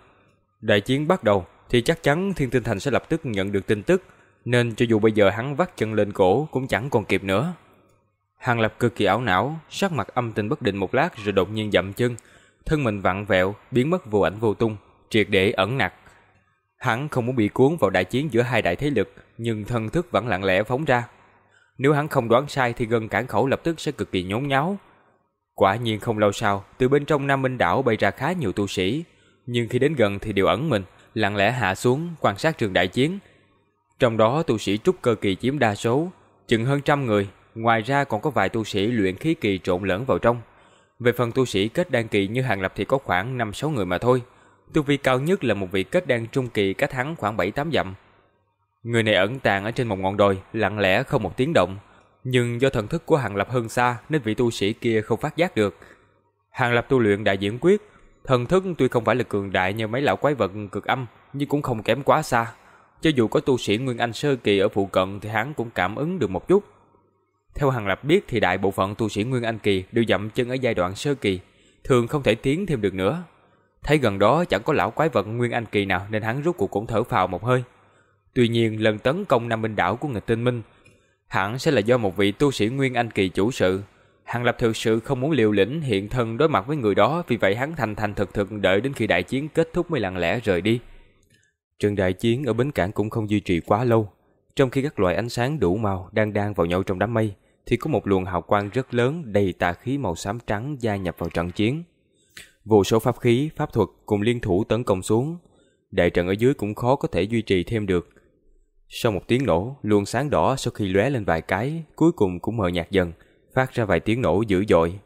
Đại chiến bắt đầu thì chắc chắn Thiên Tinh Thành sẽ lập tức nhận được tin tức, nên cho dù bây giờ hắn vắt chân lên cổ cũng chẳng còn kịp nữa. Hàng Lập cực kỳ ảo não, sắc mặt âm tình bất định một lát rồi đột nhiên dậm chân, thân mình vặn vẹo, biến mất vô ảnh vô tung, triệt để ẩn nặc. Hắn không muốn bị cuốn vào đại chiến giữa hai đại thế lực, nhưng thân thức vẫn lặng lẽ phóng ra. Nếu hắn không đoán sai thì gần cản khẩu lập tức sẽ cực kỳ nhốn nháo. Quả nhiên không lâu sau, từ bên trong Nam Minh đảo bay ra khá nhiều tu sĩ, nhưng khi đến gần thì đều ẩn mình, lặng lẽ hạ xuống quan sát trường đại chiến. Trong đó tu sĩ trúc cơ kỳ chiếm đa số, chừng hơn trăm người, ngoài ra còn có vài tu sĩ luyện khí kỳ trộn lẫn vào trong. Về phần tu sĩ kết đan kỳ như Hàng Lập thì có khoảng 5-6 người mà thôi. Tu vi cao nhất là một vị kết đan trung kỳ cách hắn khoảng 7-8 dặm. Người này ẩn tàng ở trên một ngọn đồi, lặng lẽ không một tiếng động. Nhưng do thần thức của Hàng Lập hơn xa nên vị tu sĩ kia không phát giác được. Hàng Lập tu luyện đại diễn quyết, thần thức tuy không phải là cường đại như mấy lão quái vật cực âm, nhưng cũng không kém quá xa. Cho dù có tu sĩ Nguyên Anh Sơ Kỳ ở phụ cận thì hắn cũng cảm ứng được một chút. Theo Hàng Lập biết thì đại bộ phận tu sĩ Nguyên Anh Kỳ đều dậm chân ở giai đoạn Sơ Kỳ, thường không thể tiến thêm được nữa. Thấy gần đó chẳng có lão quái vật Nguyên Anh Kỳ nào nên hắn rút cuộc cũng thở phào một hơi. Tuy nhiên lần tấn công Nam Minh đảo của nghịch tinh minh hẳn sẽ là do một vị tu sĩ Nguyên Anh kỳ chủ sự. Hàng Lập thực sự không muốn liều lĩnh hiện thân đối mặt với người đó, vì vậy hắn thành thành thực thực đợi đến khi đại chiến kết thúc mới lặng lẽ rời đi. Trận đại chiến ở bến cảng cũng không duy trì quá lâu. Trong khi các loại ánh sáng đủ màu đang đang vào nhau trong đám mây, thì có một luồng hào quang rất lớn đầy tà khí màu xám trắng gia nhập vào trận chiến. Vô số pháp khí, pháp thuật cùng liên thủ tấn công xuống. Đại trận ở dưới cũng khó có thể duy trì thêm được, sau một tiếng nổ, luồng sáng đỏ sau khi lóe lên vài cái, cuối cùng cũng mờ nhạt dần, phát ra vài tiếng nổ dữ dội.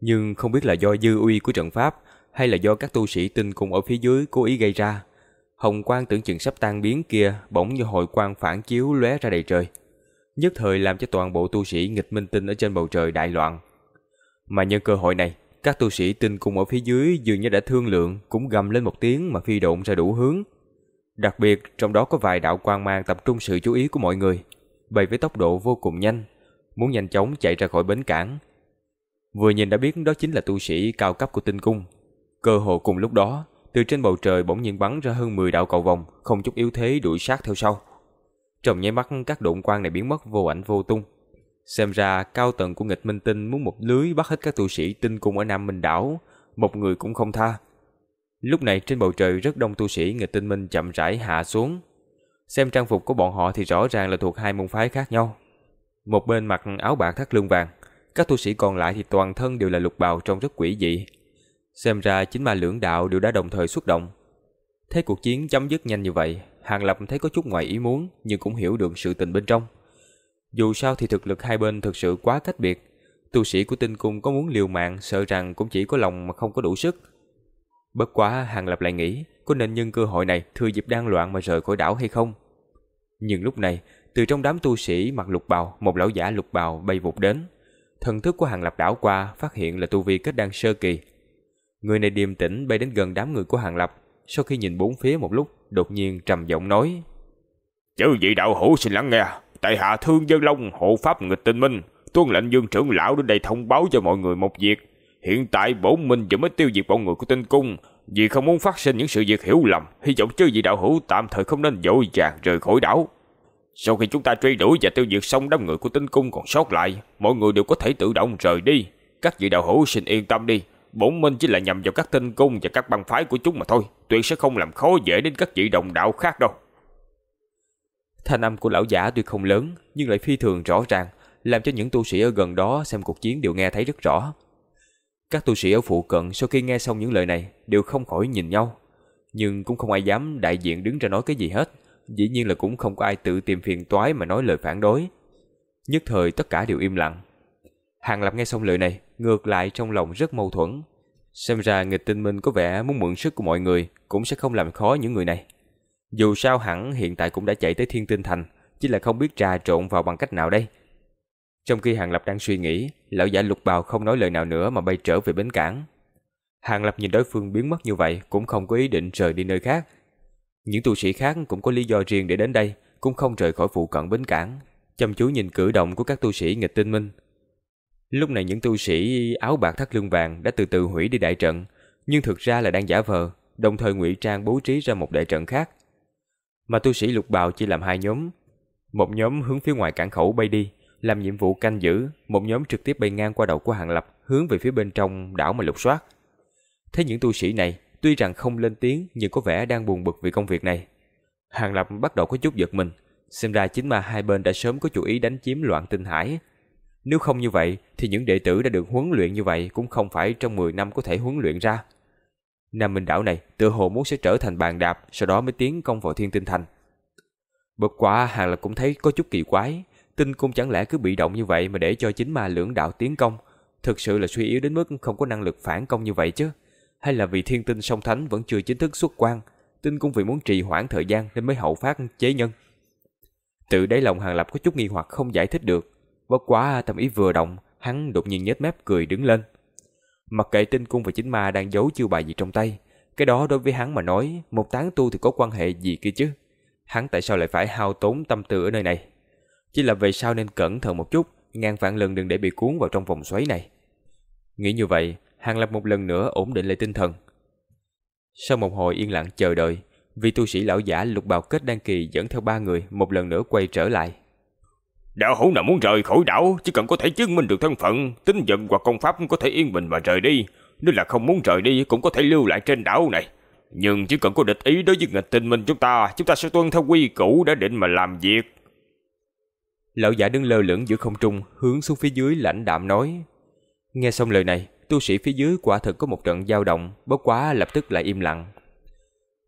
Nhưng không biết là do dư uy của trận pháp hay là do các tu sĩ tinh cùng ở phía dưới cố ý gây ra. Hồng quang tưởng chừng sắp tan biến kia bỗng như hồi quang phản chiếu lóe ra đầy trời. Nhất thời làm cho toàn bộ tu sĩ nghịch minh tinh ở trên bầu trời đại loạn. Mà nhân cơ hội này, các tu sĩ tinh cùng ở phía dưới dường như đã thương lượng cũng gầm lên một tiếng mà phi độn ra đủ hướng. Đặc biệt, trong đó có vài đạo quang mang tập trung sự chú ý của mọi người, bay với tốc độ vô cùng nhanh, muốn nhanh chóng chạy ra khỏi bến cảng. Vừa nhìn đã biết đó chính là tu sĩ cao cấp của tinh cung. Cơ hội cùng lúc đó, từ trên bầu trời bỗng nhiên bắn ra hơn 10 đạo cầu vòng, không chút yếu thế đuổi sát theo sau. Trong nháy mắt các độn quang này biến mất vô ảnh vô tung. Xem ra cao tầng của nghịch minh tinh muốn một lưới bắt hết các tu sĩ tinh cung ở Nam Minh Đảo, một người cũng không tha. Lúc này trên bầu trời rất đông tu sĩ nghịch tinh minh chậm rãi hạ xuống. Xem trang phục của bọn họ thì rõ ràng là thuộc hai môn phái khác nhau. Một bên mặc áo bạc thắt lưng vàng, các tu sĩ còn lại thì toàn thân đều là lục bào trông rất quỷ dị. Xem ra chính ma lưỡng đạo đều đã đồng thời xuất động. Thấy cuộc chiến chấm dứt nhanh như vậy, Hàng Lập thấy có chút ngoài ý muốn nhưng cũng hiểu được sự tình bên trong. Dù sao thì thực lực hai bên thực sự quá cách biệt. Tu sĩ của tinh cung có muốn liều mạng sợ rằng cũng chỉ có lòng mà không có đủ sức. Bất quá Hàng Lập lại nghĩ có nên nhân cơ hội này thừa dịp đang loạn mà rời khỏi đảo hay không. Nhưng lúc này, từ trong đám tu sĩ mặc lục bào, một lão giả lục bào bay vụt đến. Thần thức của Hàng Lập đảo qua phát hiện là tu vi kết đang sơ kỳ. Người này điềm tĩnh bay đến gần đám người của Hàng Lập, sau khi nhìn bốn phía một lúc, đột nhiên trầm giọng nói: "Chư vị đạo hữu xin lắng nghe, tại hạ Thương Dân Long, hộ pháp nghịch tinh minh, tuân lệnh Dương trưởng lão đến đây thông báo cho mọi người một việc. Hiện tại bổn minh vừa mới tiêu diệt bọn người của tinh cung, vì không muốn phát sinh những sự việc hiểu lầm, hy vọng chư vị đạo hữu tạm thời không nên vội vàng rời khỏi đảo. Sau khi chúng ta truy đuổi và tiêu diệt xong đám người của tinh cung còn sót lại, mọi người đều có thể tự động rời đi. Các vị đạo hữu xin yên tâm đi, bổn minh chỉ là nhằm vào các tinh cung và các băng phái của chúng mà thôi, tuyệt sẽ không làm khó dễ đến các vị đồng đạo khác đâu. Thanh âm của lão giả tuy không lớn, nhưng lại phi thường rõ ràng, làm cho những tu sĩ ở gần đó xem cuộc chiến đều nghe thấy rất rõ. Các tu sĩ ở phụ cận sau khi nghe xong những lời này đều không khỏi nhìn nhau, nhưng cũng không ai dám đại diện đứng ra nói cái gì hết, dĩ nhiên là cũng không có ai tự tìm phiền toái mà nói lời phản đối. Nhất thời tất cả đều im lặng. Hàng Lập nghe xong lời này, ngược lại trong lòng rất mâu thuẫn. Xem ra nghịch tinh minh có vẻ muốn mượn sức của mọi người, cũng sẽ không làm khó những người này. Dù sao hẳn hiện tại cũng đã chạy tới thiên tinh thành, chỉ là không biết trà trộn vào bằng cách nào đây. Trong khi Hàng Lập đang suy nghĩ, lão giả lục bào không nói lời nào nữa mà bay trở về bến cảng. Hàng Lập nhìn đối phương biến mất như vậy cũng không có ý định rời đi nơi khác. Những tu sĩ khác cũng có lý do riêng để đến đây, cũng không rời khỏi phụ cận bến cảng, chăm chú nhìn cử động của các tu sĩ nghịch tinh minh. Lúc này những tu sĩ áo bạc thắt lưng vàng đã từ từ hủy đi đại trận, nhưng thực ra là đang giả vờ, đồng thời ngụy trang bố trí ra một đại trận khác. Mà tu sĩ lục bào chỉ làm hai nhóm, một nhóm hướng phía ngoài cảng khẩu bay đi, làm nhiệm vụ canh giữ, một nhóm trực tiếp bay ngang qua đầu của Hàng Lập, hướng về phía bên trong đảo mà lục soát. Thấy những tu sĩ này, tuy rằng không lên tiếng nhưng có vẻ đang buồn bực vì công việc này. Hàng Lập bắt đầu có chút giật mình, xem ra chính mà hai bên đã sớm có chủ ý đánh chiếm loạn tinh hải. Nếu không như vậy thì những đệ tử đã được huấn luyện như vậy cũng không phải trong 10 năm có thể huấn luyện ra. Nam Minh đảo này tự hồ muốn sẽ trở thành bàn đạp, sau đó mới tiến công vào Thiên Tinh Thành. Bất quá Hàng Lập cũng thấy có chút kỳ quái, tinh cung chẳng lẽ cứ bị động như vậy mà để cho chính ma lưỡng đạo tiến công, thực sự là suy yếu đến mức không có năng lực phản công như vậy chứ? Hay là vì thiên tinh song thánh vẫn chưa chính thức xuất quan, tinh cung vì muốn trì hoãn thời gian nên mới hậu phát chế nhân? Tự đáy lòng Hàng Lập có chút nghi hoặc không giải thích được, bất quá tâm ý vừa động, hắn đột nhiên nhếch mép cười đứng lên. Mặc kệ tinh cung và chính ma đang giấu chiêu bài gì trong tay, cái đó đối với hắn mà nói, một tán tu thì có quan hệ gì kia chứ? Hắn tại sao lại phải hao tốn tâm tư ở nơi này? Chỉ là về sau nên cẩn thận một chút, ngàn vạn lần đừng để bị cuốn vào trong vòng xoáy này. Nghĩ như vậy, Hàng Lập một lần nữa ổn định lại tinh thần. Sau một hồi yên lặng chờ đợi, vị tu sĩ lão giả lục bào kết đăng kỳ dẫn theo ba người một lần nữa quay trở lại. Đạo hữu nào muốn rời khỏi đảo, chỉ cần có thể chứng minh được thân phận, tính giận hoặc công pháp có thể yên bình mà rời đi. Nếu là không muốn rời đi cũng có thể lưu lại trên đảo này. Nhưng chỉ cần có địch ý đối với nghịch tình mình chúng ta, chúng ta sẽ tuân theo quy củ đã định mà làm việc. Lão giả đứng lơ lửng giữa không trung, hướng xuống phía dưới lãnh đạm nói. Nghe xong lời này, tu sĩ phía dưới quả thực có một trận dao động, bất quá lập tức lại im lặng.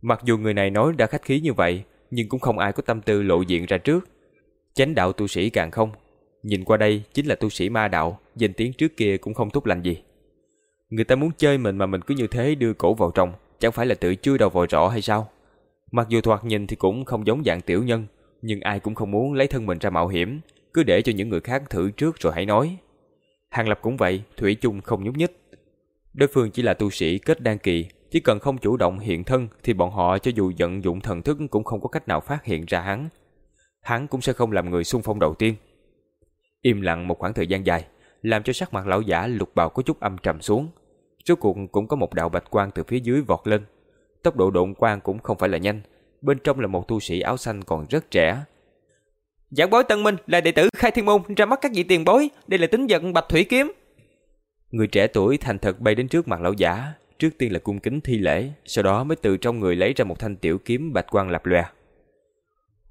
Mặc dù người này nói đã khách khí như vậy, nhưng cũng không ai có tâm tư lộ diện ra trước. Chánh đạo tu sĩ càng không. Nhìn qua đây chính là tu sĩ ma đạo, danh tiếng trước kia cũng không tốt lành gì. Người ta muốn chơi mình mà mình cứ như thế đưa cổ vào trong, chẳng phải là tự chui đầu vào rõ hay sao? Mặc dù thoạt nhìn thì cũng không giống dạng tiểu nhân, nhưng ai cũng không muốn lấy thân mình ra mạo hiểm, cứ để cho những người khác thử trước rồi hãy nói. Hàng Lập cũng vậy, Thủy chung không nhúc nhích. Đối phương chỉ là tu sĩ kết đan kỳ, chỉ cần không chủ động hiện thân thì bọn họ cho dù vận dụng thần thức cũng không có cách nào phát hiện ra hắn. Hắn cũng sẽ không làm người xung phong đầu tiên. Im lặng một khoảng thời gian dài, làm cho sắc mặt lão giả lục bào có chút âm trầm xuống. Rốt cuộc cũng có một đạo bạch quang từ phía dưới vọt lên. Tốc độ độn quang cũng không phải là nhanh, bên trong là một tu sĩ áo xanh còn rất trẻ. Giảng bối Tân Minh là đệ tử khai thiên môn ra mắt các vị tiền bối, đây là tính giận bạch thủy kiếm. Người trẻ tuổi thành thật bay đến trước mặt lão giả, trước tiên là cung kính thi lễ, sau đó mới từ trong người lấy ra một thanh tiểu kiếm bạch quang lập lòe.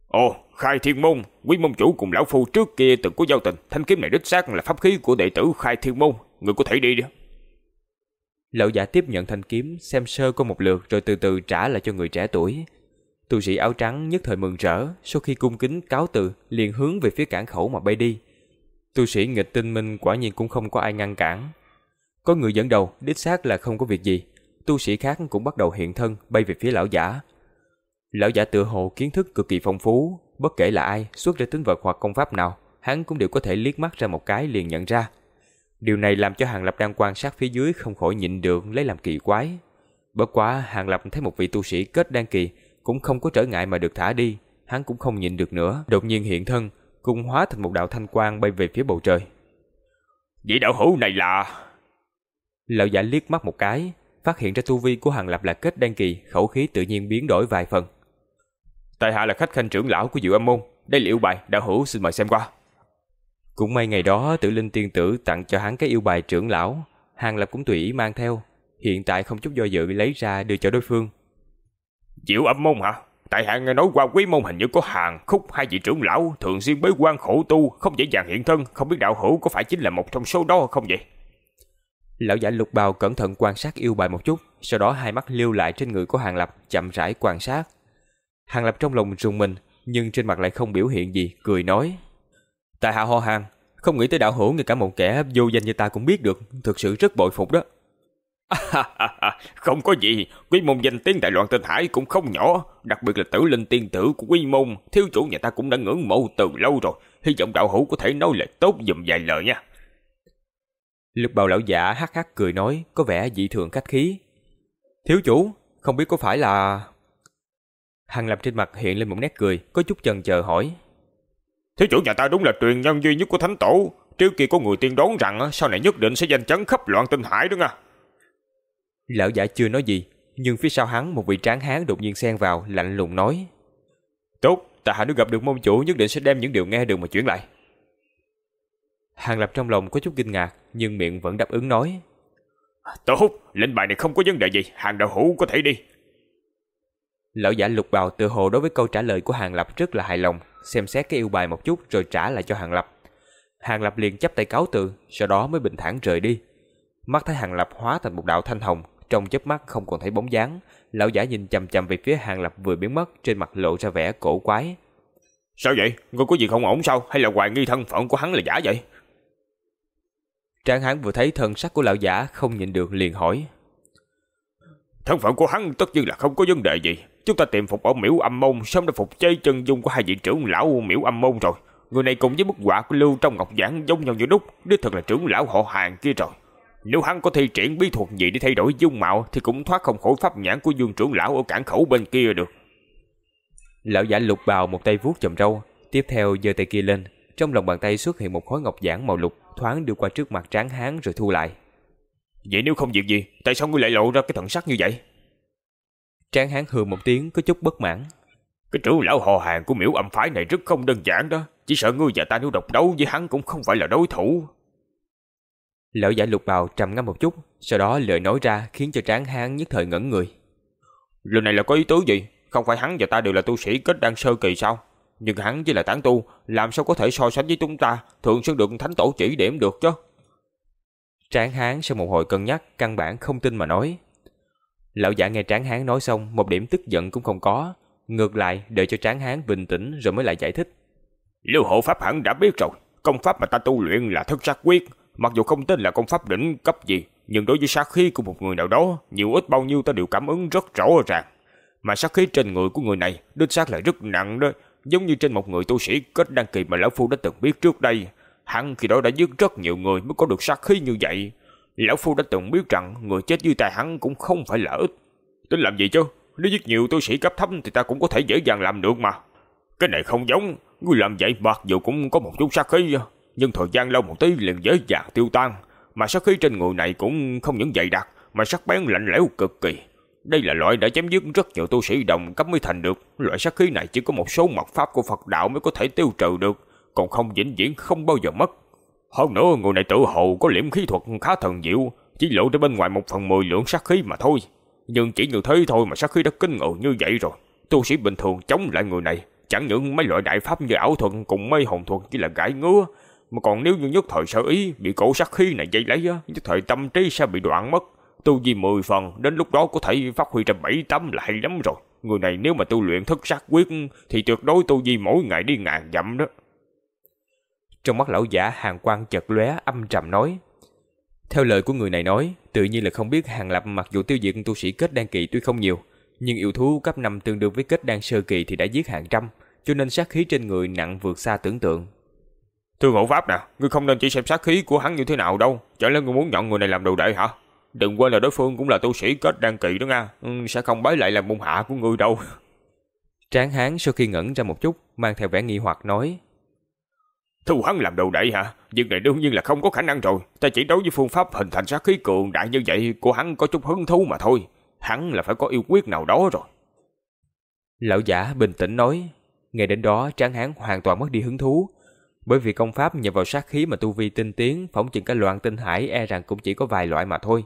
Ồ, khai thiên môn, quý môn chủ cùng lão phu trước kia từng có giao tình, thanh kiếm này đích xác là pháp khí của đệ tử khai thiên môn, người có thể đi đi. Lão giả tiếp nhận thanh kiếm, xem sơ qua một lượt rồi từ từ trả lại cho người trẻ tuổi. Tu sĩ áo trắng nhất thời mừng rỡ, sau khi cung kính cáo từ, liền hướng về phía cảng khẩu mà bay đi. Tu sĩ nghịch tinh minh quả nhiên cũng không có ai ngăn cản. Có người dẫn đầu, đích xác là không có việc gì. Tu sĩ khác cũng bắt đầu hiện thân, bay về phía lão giả. Lão giả tự hồ kiến thức cực kỳ phong phú, bất kể là ai, xuất ra tính vật hoặc công pháp nào, hắn cũng đều có thể liếc mắt ra một cái liền nhận ra. Điều này làm cho Hàng Lập đang quan sát phía dưới không khỏi nhịn được lấy làm kỳ quái. Bất quá Hàng Lập thấy một vị tu sĩ kết đan kỳ cũng không có trở ngại mà được thả đi, hắn cũng không nhịn được nữa, đột nhiên hiện thân, cùng hóa thành một đạo thanh quang bay về phía bầu trời. Vị đạo hữu này là... Lão giả liếc mắt một cái, phát hiện ra tu vi của Hàng Lập là kết đan kỳ, khẩu khí tự nhiên biến đổi vài phần. Tại hạ là khách khanh trưởng lão của Diệu Âm Môn, đây là yêu bài, đạo hữu xin mời xem qua. Cũng may ngày đó tử linh tiên tử tặng cho hắn cái yêu bài trưởng lão, Hàng Lập cũng tùy ý mang theo, hiện tại không chút do dự lấy ra đưa cho đối phương. Diệu Âm Môn hả? Tại hạ nghe nói qua quý môn hình như có hàng khúc hai vị trưởng lão thường xuyên bế quan khổ tu, không dễ dàng hiện thân, không biết đạo hữu có phải chính là một trong số đó không vậy? Lão giả lục bào cẩn thận quan sát yêu bài một chút, sau đó hai mắt lưu lại trên người của Hàng Lập, chậm rãi quan sát. Hàng Lập trong lòng rùng mình, nhưng trên mặt lại không biểu hiện gì, cười nói. Tại hạ ho hàng, không nghĩ tới đạo hữu ngay cả một kẻ vô danh như ta cũng biết được, thực sự rất bội phục đó. không có gì, quy môn danh tiếng đại loạn tinh hải cũng không nhỏ, đặc biệt là tử linh tiên tử của quy môn, thiếu chủ nhà ta cũng đã ngưỡng mộ từ lâu rồi, hy vọng đạo hữu có thể nói lời tốt dùm vài lời nha. Lục bào lão giả hắc hắc cười nói, có vẻ dị thường khách khí. Thiếu chủ, không biết có phải là... Hằng Lập trên mặt hiện lên một nét cười, có chút chần chờ hỏi. Thiếu chủ nhà ta đúng là truyền nhân duy nhất của thánh tổ, trước kia có người tiên đoán rằng sau này nhất định sẽ danh chấn khắp loạn tinh hải đó nha. Lão giả chưa nói gì, nhưng phía sau hắn một vị tráng hán đột nhiên xen vào, lạnh lùng nói. Tốt, ta hạ nếu gặp được môn chủ nhất định sẽ đem những điều nghe được mà chuyển lại. Hàng Lập trong lòng có chút kinh ngạc, nhưng miệng vẫn đáp ứng nói. Tốt, lệnh bài này không có vấn đề gì, hàng đạo hữu có thể đi. Lão giả lục bào tự hồ đối với câu trả lời của Hàng Lập rất là hài lòng, xem xét cái yêu bài một chút rồi trả lại cho Hàng Lập. Hàng Lập liền chấp tay cáo từ, sau đó mới bình thản rời đi. Mắt thấy Hàng Lập hóa thành một đạo thanh hồng, trong chớp mắt không còn thấy bóng dáng, lão giả nhìn chằm chằm về phía Hàng Lập vừa biến mất, trên mặt lộ ra vẻ cổ quái. Sao vậy? Ngươi có gì không ổn sao? Hay là hoài nghi thân phận của hắn là giả vậy? Tráng hán vừa thấy thân sắc của lão giả không nhịn được liền hỏi. Thân phận của hắn tất nhiên là không có vấn đề gì. Chúng ta tìm phục ở miễu âm môn, sớm đã phục chơi chân dung của hai vị trưởng lão miễu âm môn rồi. Người này cùng với bức họa của Lưu trong Ngọc Giảng giống nhau như đúc, đích thật là trưởng lão họ hàng kia rồi. Nếu hắn có thi triển bí thuật gì để thay đổi dung mạo thì cũng thoát không khỏi pháp nhãn của Dương trưởng lão ở cảng khẩu bên kia được. Lão giả lục bào một tay vuốt chầm râu, tiếp theo giơ tay kia lên, trong lòng bàn tay xuất hiện một khối ngọc giản màu lục, thoáng đưa qua trước mặt tráng hán rồi thu lại. Vậy nếu không việc gì, tại sao ngươi lại lộ ra cái thần sắc như vậy? Tráng hán hừ một tiếng có chút bất mãn. Cái trưởng lão họ hàng của miễu âm phái này rất không đơn giản đó. Chỉ sợ ngươi và ta nếu độc đấu với hắn cũng không phải là đối thủ. Lão giả lục bào trầm ngâm một chút, sau đó lời nói ra khiến cho tráng hán nhất thời ngẩn người. Lời này là có ý tứ gì? Không phải hắn và ta đều là tu sĩ kết đan sơ kỳ sao? Nhưng hắn chỉ là tán tu, làm sao có thể so sánh với chúng ta, thường xuyên được thánh tổ chỉ điểm được chứ? Tráng hán sau một hồi cân nhắc, căn bản không tin mà nói. Lão giả nghe tráng hán nói xong, một điểm tức giận cũng không có. Ngược lại, đợi cho tráng hán bình tĩnh rồi mới lại giải thích. Lưu hộ pháp hẳn đã biết rồi, công pháp mà ta tu luyện là thất sát quyết. Mặc dù không tên là công pháp đỉnh cấp gì, nhưng đối với sát khí của một người nào đó, nhiều ít bao nhiêu ta đều cảm ứng rất rõ ràng. Mà sát khí trên người của người này, đích xác là rất nặng đó, giống như trên một người tu sĩ kết đăng kỳ mà lão phu đã từng biết trước đây. Hắn khi đó đã giết rất nhiều người mới có được sát khí như vậy. Lão phu đã từng biết rằng người chết dưới tay hắn cũng không phải là ít. Tính làm gì chứ? Nếu giết nhiều tu sĩ cấp thấp thì ta cũng có thể dễ dàng làm được mà. Cái này không giống, người làm vậy mặc dù cũng có một chút sát khí, nhưng thời gian lâu một tí liền dễ dàng tiêu tan. Mà sát khí trên người này cũng không những dày đặc, mà sắc bén lạnh lẽo cực kỳ. Đây là loại đã chém giết rất nhiều tu sĩ đồng cấp mới thành được. Loại sát khí này chỉ có một số mật pháp của Phật đạo mới có thể tiêu trừ được, còn không vĩnh viễn không bao giờ mất. Hơn nữa, người này tự hồ có liễm khí thuật khá thần diệu, chỉ lộ ra bên ngoài một phần mười lượng sát khí mà thôi. Nhưng chỉ như thế thôi mà sát khí đã kinh ngộ như vậy rồi. Tu sĩ bình thường chống lại người này, chẳng những mấy loại đại pháp như ảo thuật cùng mây hồn thuật chỉ là gãi ngứa, mà còn nếu như nhất thời sở ý bị cổ sát khí này dây lấy nhất thời tâm trí sẽ bị đoạn mất. Tu vi mười phần, đến lúc đó có thể phát huy ra bảy tám là hay lắm rồi. Người này nếu mà tu luyện thức sát quyết thì tuyệt đối tu vi mỗi ngày đi ngàn dặm đó. Trong mắt lão giả hàng quang chợt lóe âm trầm nói. Theo lời của người này nói, tự nhiên là không biết hàng lập mặc dù tiêu diệt tu sĩ kết đan kỳ tuy không nhiều, nhưng yêu thú cấp 5 tương đương với kết đan sơ kỳ thì đã giết hàng trăm, cho nên sát khí trên người nặng vượt xa tưởng tượng. Thưa hộ pháp nè, ngươi không nên chỉ xem sát khí của hắn như thế nào đâu, chẳng lẽ ngươi muốn nhận người này làm đồ đệ hả? Đừng quên là đối phương cũng là tu sĩ kết đan kỳ đó nha, ừ, sẽ không bái lại làm môn hạ của ngươi đâu. Tráng hán sau khi ngẩn ra một chút, mang theo vẻ nghi hoặc nói. Thu hắn làm đồ đệ hả? Việc này đương nhiên là không có khả năng rồi. Ta chỉ đấu với phương pháp hình thành sát khí cường đại như vậy của hắn có chút hứng thú mà thôi. Hắn là phải có yêu quyết nào đó rồi. Lão giả bình tĩnh nói. Ngày đến đó tráng hán hoàn toàn mất đi hứng thú. Bởi vì công pháp nhờ vào sát khí mà tu vi tinh tiến, phóng chừng cả loạn tinh hải e rằng cũng chỉ có vài loại mà thôi.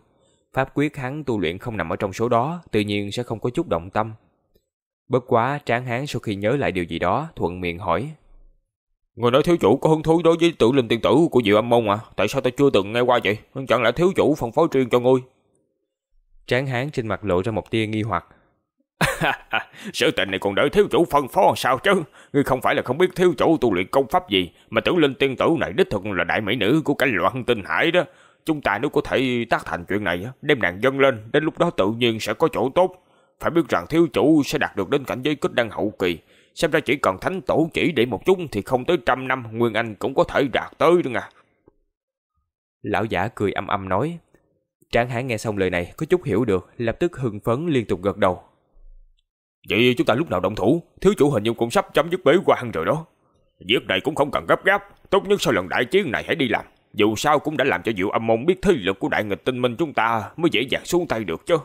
Pháp quyết hắn tu luyện không nằm ở trong số đó, tự nhiên sẽ không có chút động tâm. Bất quá, tráng hán sau khi nhớ lại điều gì đó, thuận miệng hỏi. Người nói thiếu chủ có hứng thú đối với tự linh tiên tử của Diệu Âm Môn à? Tại sao ta chưa từng nghe qua vậy? Chẳng lẽ thiếu chủ phân phối riêng cho ngươi? Tráng hán trên mặt lộ ra một tia nghi hoặc. Sự tình này còn đợi thiếu chủ phân phó sao chứ? Ngươi không phải là không biết thiếu chủ tu luyện công pháp gì, mà tử linh tiên tử này đích thực là đại mỹ nữ của cái loạn tinh hải đó. Chúng ta nếu có thể tác thành chuyện này, đem nàng dâng lên, đến lúc đó tự nhiên sẽ có chỗ tốt. Phải biết rằng thiếu chủ sẽ đạt được đến cảnh giới kết đăng hậu kỳ, xem ra chỉ cần thánh tổ chỉ để một chút thì không tới trăm năm Nguyên Anh cũng có thể đạt tới nữa à. Lão giả cười âm âm nói. Tráng hán nghe xong lời này có chút hiểu được, lập tức hưng phấn liên tục gật đầu. Vậy chúng ta lúc nào động thủ, thiếu chủ hình như cũng sắp chấm dứt bế quan rồi đó. Việc này cũng không cần gấp gáp, tốt nhất sau lần đại chiến này hãy đi làm. Dù sao cũng đã làm cho Diệu Âm Môn biết thế lực của đại nghịch tinh minh chúng ta mới dễ dàng xuống tay được chứ.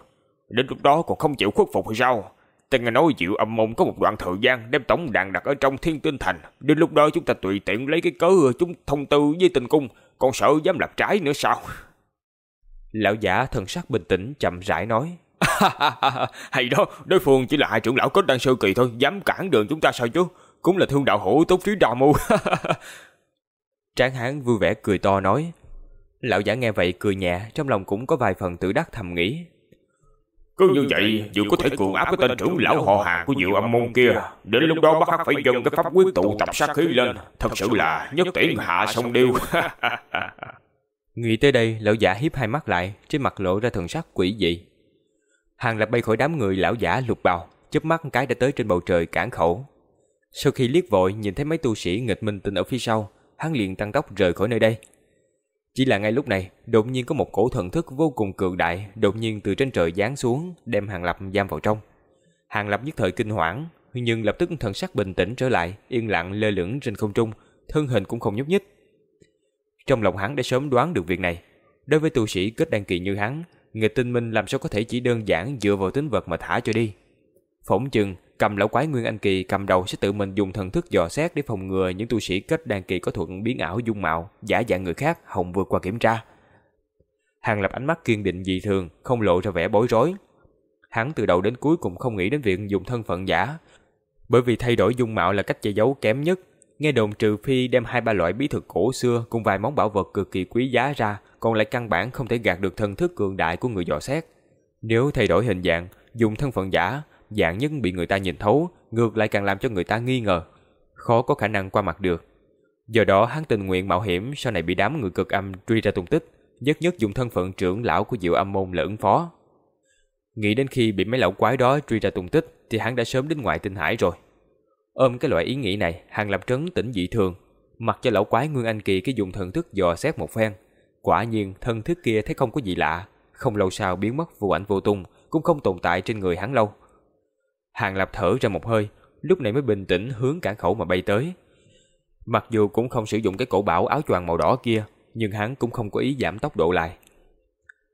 Đến lúc đó còn không chịu khuất phục hay sao? Ta nghe nói Diệu Âm Môn có một đoạn thời gian đem tổng đàn đặt ở trong Thiên Tinh Thành. Đến lúc đó chúng ta tùy tiện lấy cái cớ chúng thông tư với tình cung, còn sợ dám làm trái nữa sao? Lão giả thần sắc bình tĩnh chậm rãi nói. Hay đó, đối phương chỉ là hai trưởng lão kết đan sơ kỳ thôi, dám cản đường chúng ta sao chứ? Cũng là thương đạo hữu tốt trí đào mưu. Tráng hán vui vẻ cười to nói. Lão giả nghe vậy cười nhẹ, trong lòng cũng có vài phần tự đắc thầm nghĩ. Cứ như vậy, dù có thể cường áp cái tên trưởng lão họ hàng của Diệu Âm Môn kia, đến lúc đó bắt phải dâng cái pháp quyết tụ tập sát khí lên, thật sự là nhất tiễn hạ sông điêu. Nghĩ tới đây, lão giả hiếp hai mắt lại, trên mặt lộ ra thần sắc quỷ dị. Hàng lập bay khỏi đám người lão giả lục bào, chớp mắt cái đã tới trên bầu trời cản khẩu. Sau khi liếc vội nhìn thấy mấy tu sĩ nghịch minh tinh ở phía sau, hắn liền tăng tốc rời khỏi nơi đây. Chỉ là ngay lúc này, đột nhiên có một cổ thần thức vô cùng cường đại đột nhiên từ trên trời giáng xuống, đem Hàng Lập giam vào trong. Hàng Lập nhất thời kinh hoảng, nhưng lập tức thần sắc bình tĩnh trở lại, yên lặng lơ lửng trên không trung, thân hình cũng không nhúc nhích. Trong lòng hắn đã sớm đoán được việc này. Đối với tu sĩ kết đăng kỳ như hắn, người tinh minh làm sao có thể chỉ đơn giản dựa vào tính vật mà thả cho đi. Phỏng chừng, cầm lão quái Nguyên Anh Kỳ cầm đầu sẽ tự mình dùng thần thức dò xét để phòng ngừa những tu sĩ kết đan kỳ có thuận biến ảo dung mạo, giả dạng người khác hồng vượt qua kiểm tra. Hàng lập ánh mắt kiên định dị thường, không lộ ra vẻ bối rối. Hắn từ đầu đến cuối cũng không nghĩ đến việc dùng thân phận giả, bởi vì thay đổi dung mạo là cách che giấu kém nhất. Nghe đồn trừ phi đem hai ba loại bí thuật cổ xưa cùng vài món bảo vật cực kỳ quý giá ra, còn lại căn bản không thể gạt được thần thức cường đại của người dò xét. Nếu thay đổi hình dạng, dùng thân phận giả, dạng nhất bị người ta nhìn thấu, ngược lại càng làm cho người ta nghi ngờ. Khó có khả năng qua mặt được. Do đó hắn tình nguyện mạo hiểm sau này bị đám người cực âm truy ra tung tích, nhất nhất dùng thân phận trưởng lão của Diệu Âm môn lẫn phó. Nghĩ đến khi bị mấy lão quái đó truy ra tung tích thì hắn đã sớm đến ngoại tinh hải rồi. Ôm cái loại ý nghĩ này, Hàng Lập Trấn tỉnh dị thường, mặc cho lão quái Nguyên Anh Kỳ cái dùng thần thức dò xét một phen. Quả nhiên thân thức kia thấy không có gì lạ, không lâu sau biến mất vô ảnh vô tung, cũng không tồn tại trên người hắn lâu. Hàng Lập thở ra một hơi, lúc này mới bình tĩnh hướng cản khẩu mà bay tới. Mặc dù cũng không sử dụng cái cổ bảo áo choàng màu đỏ kia, nhưng hắn cũng không có ý giảm tốc độ lại.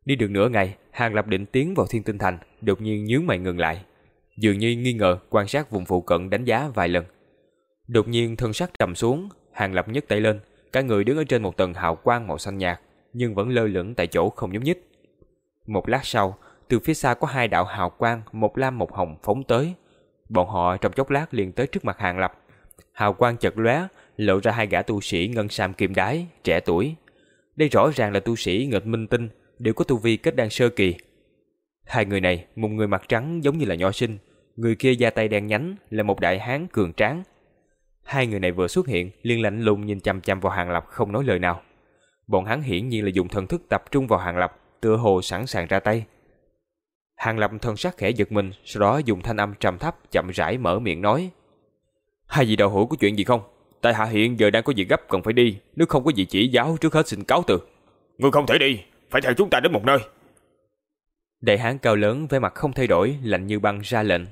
Đi được nửa ngày, Hàng Lập định tiến vào thiên tinh thành, đột nhiên nhướng mày ngừng lại. Dường như nghi ngờ quan sát vùng phụ cận đánh giá vài lần. Đột nhiên thân sắc trầm xuống, Hàng Lập nhấc tay lên, cả người đứng ở trên một tầng hào quang màu xanh nhạt, nhưng vẫn lơ lửng tại chỗ không nhúc nhích. Một lát sau, từ phía xa có hai đạo hào quang, một lam một hồng phóng tới. Bọn họ trong chốc lát liền tới trước mặt Hàng Lập. Hào quang chợt lóe, lộ ra hai gã tu sĩ ngân sam kim đái, trẻ tuổi. Đây rõ ràng là tu sĩ nghịch minh tinh, đều có tu vi kết đan sơ kỳ. Hai người này, một người mặt trắng giống như là nho sinh, người kia da tay đen nhánh là một đại hán cường tráng. Hai người này vừa xuất hiện, liền lạnh lùng nhìn chăm chăm vào Hàng Lập không nói lời nào. Bọn hắn hiển nhiên là dùng thần thức tập trung vào Hàng Lập, tựa hồ sẵn sàng ra tay. Hàng Lập thân sắc khẽ giật mình, sau đó dùng thanh âm trầm thấp chậm rãi mở miệng nói: "Hai vị đạo hữu có chuyện gì không? Tại hạ hiện giờ đang có việc gấp cần phải đi, nếu không có gì chỉ giáo trước hết xin cáo từ." "Ngươi không thể đi, phải theo chúng ta đến một nơi." Đại hán cao lớn vẻ mặt không thay đổi, lạnh như băng ra lệnh.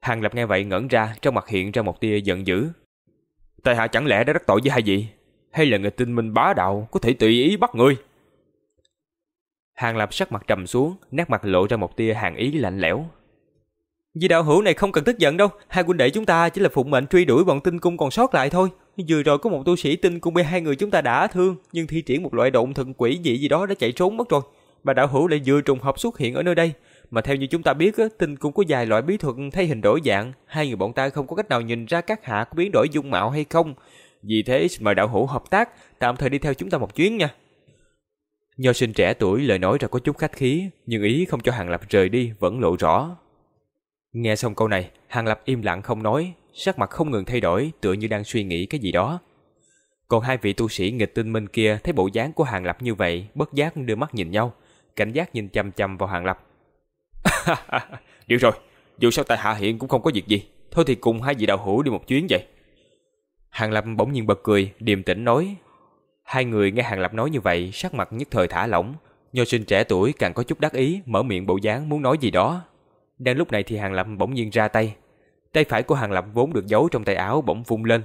Hàng Lập nghe vậy ngẩn ra, trong mặt hiện ra một tia giận dữ. Tại hạ chẳng lẽ đã đắc tội với hai vị? Hay là người tinh minh bá đạo có thể tùy ý bắt người? Hàng Lập sắc mặt trầm xuống, nét mặt lộ ra một tia hàn ý lạnh lẽo. Vì đạo hữu này không cần tức giận đâu, hai huynh đệ chúng ta chỉ là phụng mệnh truy đuổi bọn tinh cung còn sót lại thôi. Vừa rồi có một tu sĩ tinh cung bị hai người chúng ta đã thương, nhưng thi triển một loại động thần quỷ dị gì đó đã chạy trốn mất rồi. Bà đạo hữu lại vừa trùng hợp xuất hiện ở nơi đây, mà theo như chúng ta biết, tinh cung có vài loại bí thuật thay hình đổi dạng, hai người bọn ta không có cách nào nhìn ra các hạ có biến đổi dung mạo hay không. Vì thế mời đạo hữu hợp tác, tạm thời đi theo chúng ta một chuyến nha. Nho sinh trẻ tuổi lời nói ra có chút khách khí, nhưng ý không cho Hàng Lập rời đi vẫn lộ rõ. Nghe xong câu này, Hàng Lập im lặng không nói, sắc mặt không ngừng thay đổi, tựa như đang suy nghĩ cái gì đó. Còn hai vị tu sĩ nghịch tinh minh kia thấy bộ dáng của Hàng Lập như vậy, bất giác đưa mắt nhìn nhau, cảnh giác nhìn chăm chăm vào Hàng Lập. Được rồi, dù sao tại hạ hiện cũng không có việc gì, thôi thì cùng hai vị đạo hữu đi một chuyến vậy. Hàng Lập bỗng nhiên bật cười, điềm tĩnh nói. Hai người nghe Hàng Lập nói như vậy, sắc mặt nhất thời thả lỏng. Nho sinh trẻ tuổi càng có chút đắc ý, mở miệng bộ dáng muốn nói gì đó. Đang lúc này thì Hàng Lập bỗng nhiên ra tay. Tay phải của Hàng Lập vốn được giấu trong tay áo bỗng vung lên.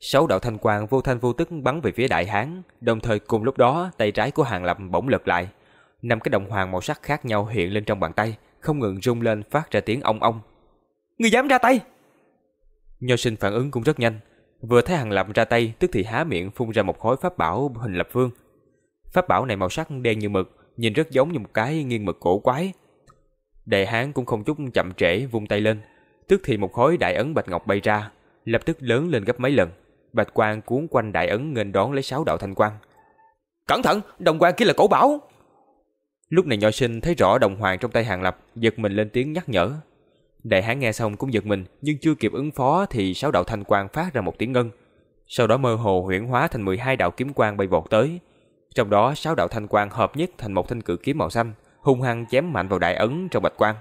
Sáu đạo thanh quang vô thanh vô tức bắn về phía đại hán, đồng thời cùng lúc đó tay trái của Hàng Lập bỗng lật lại. Năm cái đồng hoàng màu sắc khác nhau hiện lên trong bàn tay, không ngừng rung lên phát ra tiếng ong ong. Người dám ra tay! Nho sinh phản ứng cũng rất nhanh, Vừa thấy Hàng Lập ra tay, tức thì há miệng phun ra một khối pháp bảo hình lập phương. Pháp bảo này màu sắc đen như mực, nhìn rất giống như một cái nghiêng mực cổ quái. Đại hán cũng không chút chậm trễ vung tay lên, tức thì một khối đại ấn bạch ngọc bay ra, lập tức lớn lên gấp mấy lần. Bạch quang cuốn quanh đại ấn nghênh đón lấy sáu đạo thanh quang. Cẩn thận, đồng quang kia là cổ bảo. Lúc này nho sinh thấy rõ đồng hoàng trong tay Hàng Lập, giật mình lên tiếng nhắc nhở. Đại hán nghe xong cũng giật mình, nhưng chưa kịp ứng phó thì sáu đạo thanh quang phát ra một tiếng ngân. Sau đó mơ hồ huyễn hóa thành 12 đạo kiếm quang bay vọt tới. Trong đó sáu đạo thanh quang hợp nhất thành một thanh cự kiếm màu xanh, hung hăng chém mạnh vào đại ấn trong bạch quang.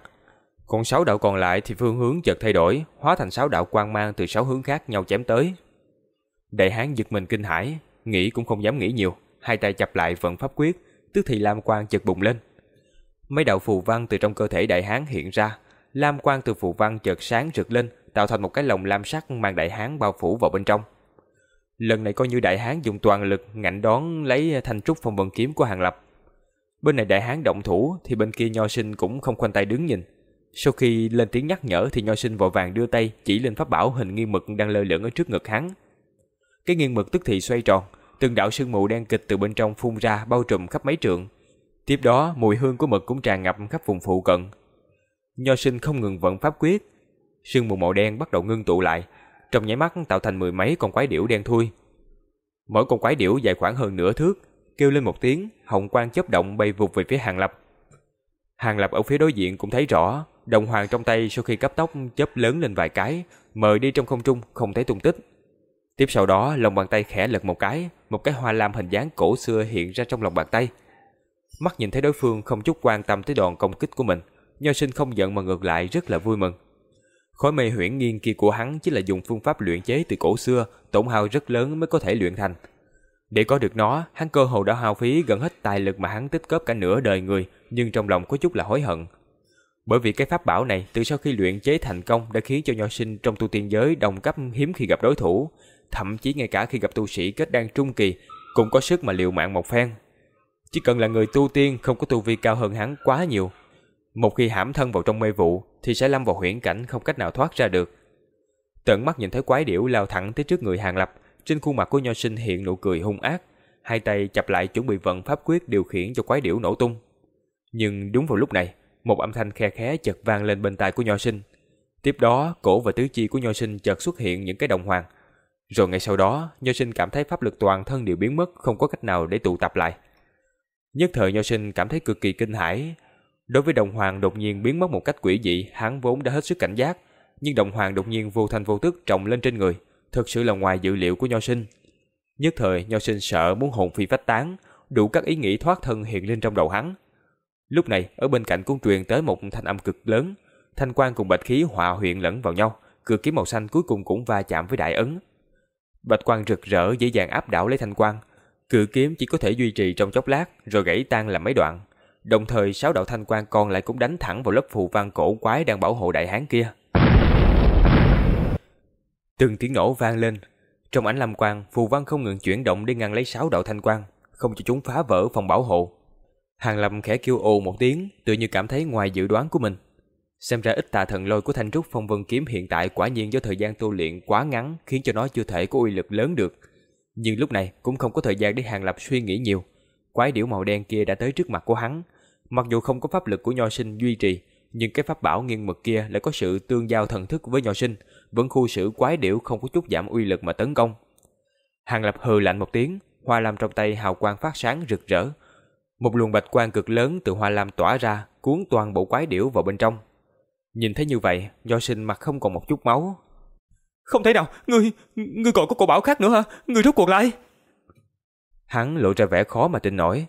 Còn sáu đạo còn lại thì phương hướng chợt thay đổi, hóa thành sáu đạo quang mang từ sáu hướng khác nhau chém tới. Đại hán giật mình kinh hãi, nghĩ cũng không dám nghĩ nhiều, hai tay chập lại vận pháp quyết, tức thì lam quang chợt bùng lên. Mấy đạo phù văn từ trong cơ thể đại hán hiện ra, lam quang từ phù văn chợt sáng rực lên, tạo thành một cái lồng lam sắc mang đại hán bao phủ vào bên trong. Lần này coi như đại hán dùng toàn lực ngạnh đón lấy thanh trúc phong vân kiếm của Hàng Lập. Bên này đại hán động thủ thì bên kia Nho Sinh cũng không khoanh tay đứng nhìn. Sau khi lên tiếng nhắc nhở thì Nho Sinh vội vàng đưa tay chỉ lên pháp bảo hình nghiêng mực đang lơ lửng ở trước ngực hắn. Cái nghiêng mực tức thì xoay tròn, từng đạo sương mù đen kịch từ bên trong phun ra bao trùm khắp mấy trượng. Tiếp đó, mùi hương của mực cũng tràn ngập khắp vùng phụ cận, Nho sinh không ngừng vận pháp quyết, sương mù màu đen bắt đầu ngưng tụ lại, trong nháy mắt tạo thành mười mấy con quái điểu đen thui. Mỗi con quái điểu dài khoảng hơn nửa thước, kêu lên một tiếng, hồng quang chớp động bay vụt về phía Hàng Lập. Hàng Lập ở phía đối diện cũng thấy rõ, đồng hoàng trong tay sau khi cấp tốc chớp lớn lên vài cái, mời đi trong không trung không thấy tung tích. Tiếp sau đó, lòng bàn tay khẽ lật một cái, một cái hoa lam hình dáng cổ xưa hiện ra trong lòng bàn tay. Mắt nhìn thấy đối phương không chút quan tâm tới đòn công kích của mình, Nho sinh không giận mà ngược lại rất là vui mừng. Khối mây huyễn nghiên kia của hắn chính là dùng phương pháp luyện chế từ cổ xưa, tổn hao rất lớn mới có thể luyện thành. Để có được nó, hắn cơ hồ đã hao phí gần hết tài lực mà hắn tích góp cả nửa đời người, nhưng trong lòng có chút là hối hận. Bởi vì cái pháp bảo này từ sau khi luyện chế thành công đã khiến cho nho sinh trong tu tiên giới đồng cấp hiếm khi gặp đối thủ, thậm chí ngay cả khi gặp tu sĩ kết đan trung kỳ cũng có sức mà liều mạng một phen. Chỉ cần là người tu tiên không có tu vi cao hơn hắn quá nhiều. Một khi hãm thân vào trong mê vụ thì sẽ lâm vào huyễn cảnh không cách nào thoát ra được. Tận mắt nhìn thấy quái điểu lao thẳng tới trước người Hàng Lập, trên khuôn mặt của Nho Sinh hiện nụ cười hung ác, hai tay chập lại chuẩn bị vận pháp quyết điều khiển cho quái điểu nổ tung. Nhưng đúng vào lúc này, một âm thanh khe khẽ chợt vang lên bên tai của Nho Sinh. Tiếp đó, cổ và tứ chi của Nho Sinh chợt xuất hiện những cái đồng hoàng. Rồi ngay sau đó, Nho Sinh cảm thấy pháp lực toàn thân đều biến mất, không có cách nào để tụ tập lại. Nhất thời Nho Sinh cảm thấy cực kỳ kinh hãi. Đối với đồng hoàng đột nhiên biến mất một cách quỷ dị, hắn vốn đã hết sức cảnh giác, nhưng đồng hoàng đột nhiên vô thanh vô tức trồng lên trên người, thực sự là ngoài dự liệu của Nho Sinh. Nhất thời Nho Sinh sợ muốn hồn phi phách tán, đủ các ý nghĩ thoát thân hiện lên trong đầu hắn. Lúc này, ở bên cạnh cũng truyền tới một thanh âm cực lớn, thanh quang cùng bạch khí hòa huyện lẫn vào nhau, cự kiếm màu xanh cuối cùng cũng va chạm với đại ấn. Bạch quang rực rỡ dễ dàng áp đảo lấy thanh quang, cự kiếm chỉ có thể duy trì trong chốc lát rồi gãy tan làm mấy đoạn. Đồng thời sáu đạo thanh quang còn lại cũng đánh thẳng vào lớp phù văn cổ quái đang bảo hộ đại hán kia. Từng tiếng nổ vang lên, trong ánh lam quang, phù văn không ngừng chuyển động để ngăn lấy sáu đạo thanh quang, không cho chúng phá vỡ phòng bảo hộ. Hàng Lâm khẽ kêu ồ một tiếng, tự như cảm thấy ngoài dự đoán của mình. Xem ra ít tà thần lôi của thanh trúc phong vân kiếm hiện tại quả nhiên do thời gian tu luyện quá ngắn khiến cho nó chưa thể có uy lực lớn được. Nhưng lúc này cũng không có thời gian để Hàng Lập suy nghĩ nhiều. Quái điểu màu đen kia đã tới trước mặt của hắn. Mặc dù không có pháp lực của nho sinh duy trì, nhưng cái pháp bảo nghiêng mực kia lại có sự tương giao thần thức với nho sinh, vẫn khu xử quái điểu không có chút giảm uy lực mà tấn công. Hàng Lập hừ lạnh một tiếng, hoa lam trong tay hào quang phát sáng rực rỡ. Một luồng bạch quang cực lớn từ hoa lam tỏa ra, cuốn toàn bộ quái điểu vào bên trong. Nhìn thấy như vậy, nho sinh mặt không còn một chút máu. Không thể nào, ngươi, ngươi còn có cổ bảo khác nữa hả? Ngươi rút cuộc lại. Hắn lộ ra vẻ khó mà tin nổi.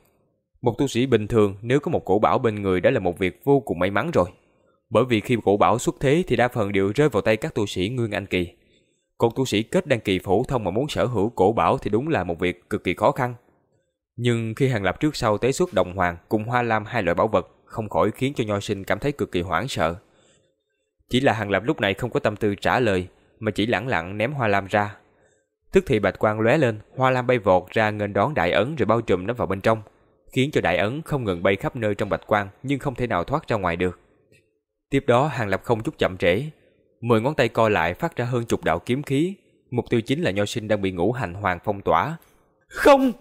Một tu sĩ bình thường nếu có một cổ bảo bên người đã là một việc vô cùng may mắn rồi. Bởi vì khi cổ bảo xuất thế thì đa phần đều rơi vào tay các tu sĩ Nguyên Anh Kỳ. Còn tu sĩ kết đăng kỳ phổ thông mà muốn sở hữu cổ bảo thì đúng là một việc cực kỳ khó khăn. Nhưng khi Hàng Lập trước sau tế xuất đồng hoàng cùng hoa lam hai loại bảo vật không khỏi khiến cho nho sinh cảm thấy cực kỳ hoảng sợ. Chỉ là Hàng Lập lúc này không có tâm tư trả lời mà chỉ lẳng lặng ném hoa lam ra. Tức thì bạch quang lóe lên, hoa lam bay vọt ra nghênh đón đại ấn rồi bao trùm nó vào bên trong, khiến cho đại ấn không ngừng bay khắp nơi trong bạch quang nhưng không thể nào thoát ra ngoài được. Tiếp đó Hàng Lập không chút chậm trễ, mười ngón tay co lại phát ra hơn chục đạo kiếm khí, mục tiêu chính là Nho Sinh đang bị ngũ hành hoàng phong tỏa. Không!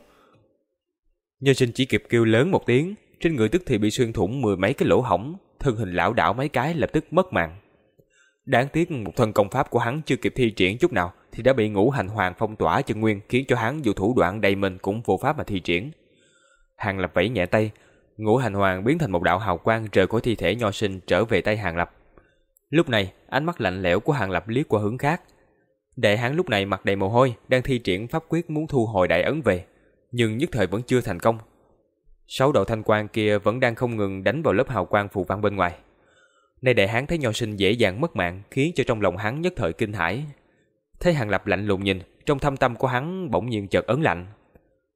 Nho Sinh chỉ kịp kêu lớn một tiếng, trên người tức thì bị xuyên thủng mười mấy cái lỗ hổng, thân hình lão đảo mấy cái lập tức mất mạng. Đáng tiếc một thân công pháp của hắn chưa kịp thi triển chút nào thì đã bị ngũ hành hoàng phong tỏa chân nguyên khiến cho hắn dù thủ đoạn đầy mình cũng vô pháp mà thi triển. Hàng Lập vẫy nhẹ tay, ngũ hành hoàng biến thành một đạo hào quang rời khỏi thi thể nho sinh trở về tay Hàng Lập. Lúc này, ánh mắt lạnh lẽo của Hàng Lập liếc qua hướng khác. Đại hán lúc này mặt đầy mồ hôi, đang thi triển pháp quyết muốn thu hồi đại ấn về, nhưng nhất thời vẫn chưa thành công. Sáu đạo thanh quang kia vẫn đang không ngừng đánh vào lớp hào quang phù văn bên ngoài. Nay đại hán thấy nho sinh dễ dàng mất mạng, khiến cho trong lòng hắn nhất thời kinh hãi. Thấy Hàng Lập lạnh lùng nhìn, trong thâm tâm của hắn bỗng nhiên chợt ấn lạnh.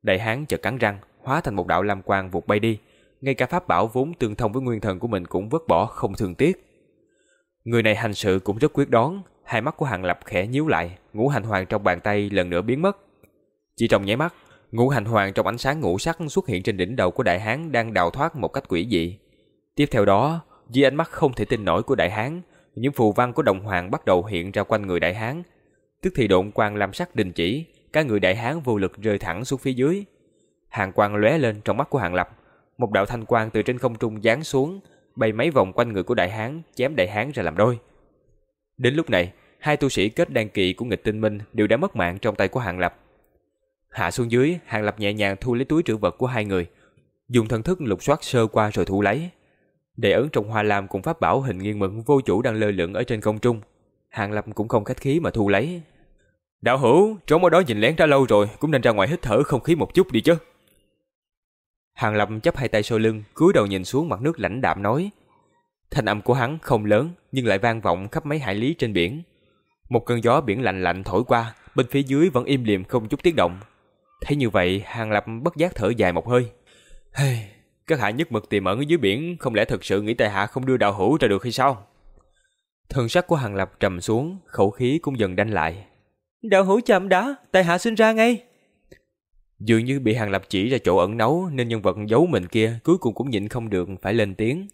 Đại hán chợt cắn răng, hóa thành một đạo lam quang vụt bay đi, ngay cả pháp bảo vốn tương thông với nguyên thần của mình cũng vứt bỏ không thương tiếc. Người này hành sự cũng rất quyết đoán, hai mắt của Hàng Lập khẽ nhíu lại, ngũ hành hoàng trong bàn tay lần nữa biến mất. Chỉ trong nháy mắt, ngũ hành hoàng trong ánh sáng ngũ sắc xuất hiện trên đỉnh đầu của đại hán đang đào thoát một cách quỷ dị. Tiếp theo đó, dưới ánh mắt không thể tin nổi của đại hán, những phù văn của đồng hoàng bắt đầu hiện ra quanh người đại hán. Tức thì độn quang làm sắc đình chỉ, cả người đại hán vô lực rơi thẳng xuống phía dưới. Hàng quang lóe lên trong mắt của Hàng Lập, một đạo thanh quang từ trên không trung giáng xuống, bay mấy vòng quanh người của đại hán, chém đại hán ra làm đôi. Đến lúc này, hai tu sĩ kết đan kỳ của nghịch tinh minh đều đã mất mạng trong tay của Hàng Lập. Hạ xuống dưới, Hàng Lập nhẹ nhàng thu lấy túi trữ vật của hai người, dùng thần thức lục soát sơ qua rồi thu lấy. Để ấn trong hoa lam cùng pháp bảo hình nghiêng mẫn vô chủ đang lơ lửng ở trên không trung. Hàng Lập cũng không khách khí mà thu lấy. Đạo hữu, trốn ở đó nhìn lén ra lâu rồi, cũng nên ra ngoài hít thở không khí một chút đi chứ. Hàng Lập chấp hai tay sau lưng, cúi đầu nhìn xuống mặt nước lãnh đạm nói. Thanh âm của hắn không lớn, nhưng lại vang vọng khắp mấy hải lý trên biển. Một cơn gió biển lạnh lạnh thổi qua, bên phía dưới vẫn im lìm không chút tiếng động. Thấy như vậy, Hàng Lập bất giác thở dài một hơi. Hey, các hạ nhất mực tìm ẩn ở dưới biển, không lẽ thực sự nghĩ tài hạ không đưa đạo hữu ra được hay sao? Thần sắc của Hàng Lập trầm xuống, khẩu khí cũng dần đanh lại. Đạo hữu chậm đã, tài hạ sinh ra ngay. Dường như bị Hàng Lập chỉ ra chỗ ẩn nấu nên nhân vật giấu mình kia cuối cùng cũng nhịn không được, phải lên tiếng.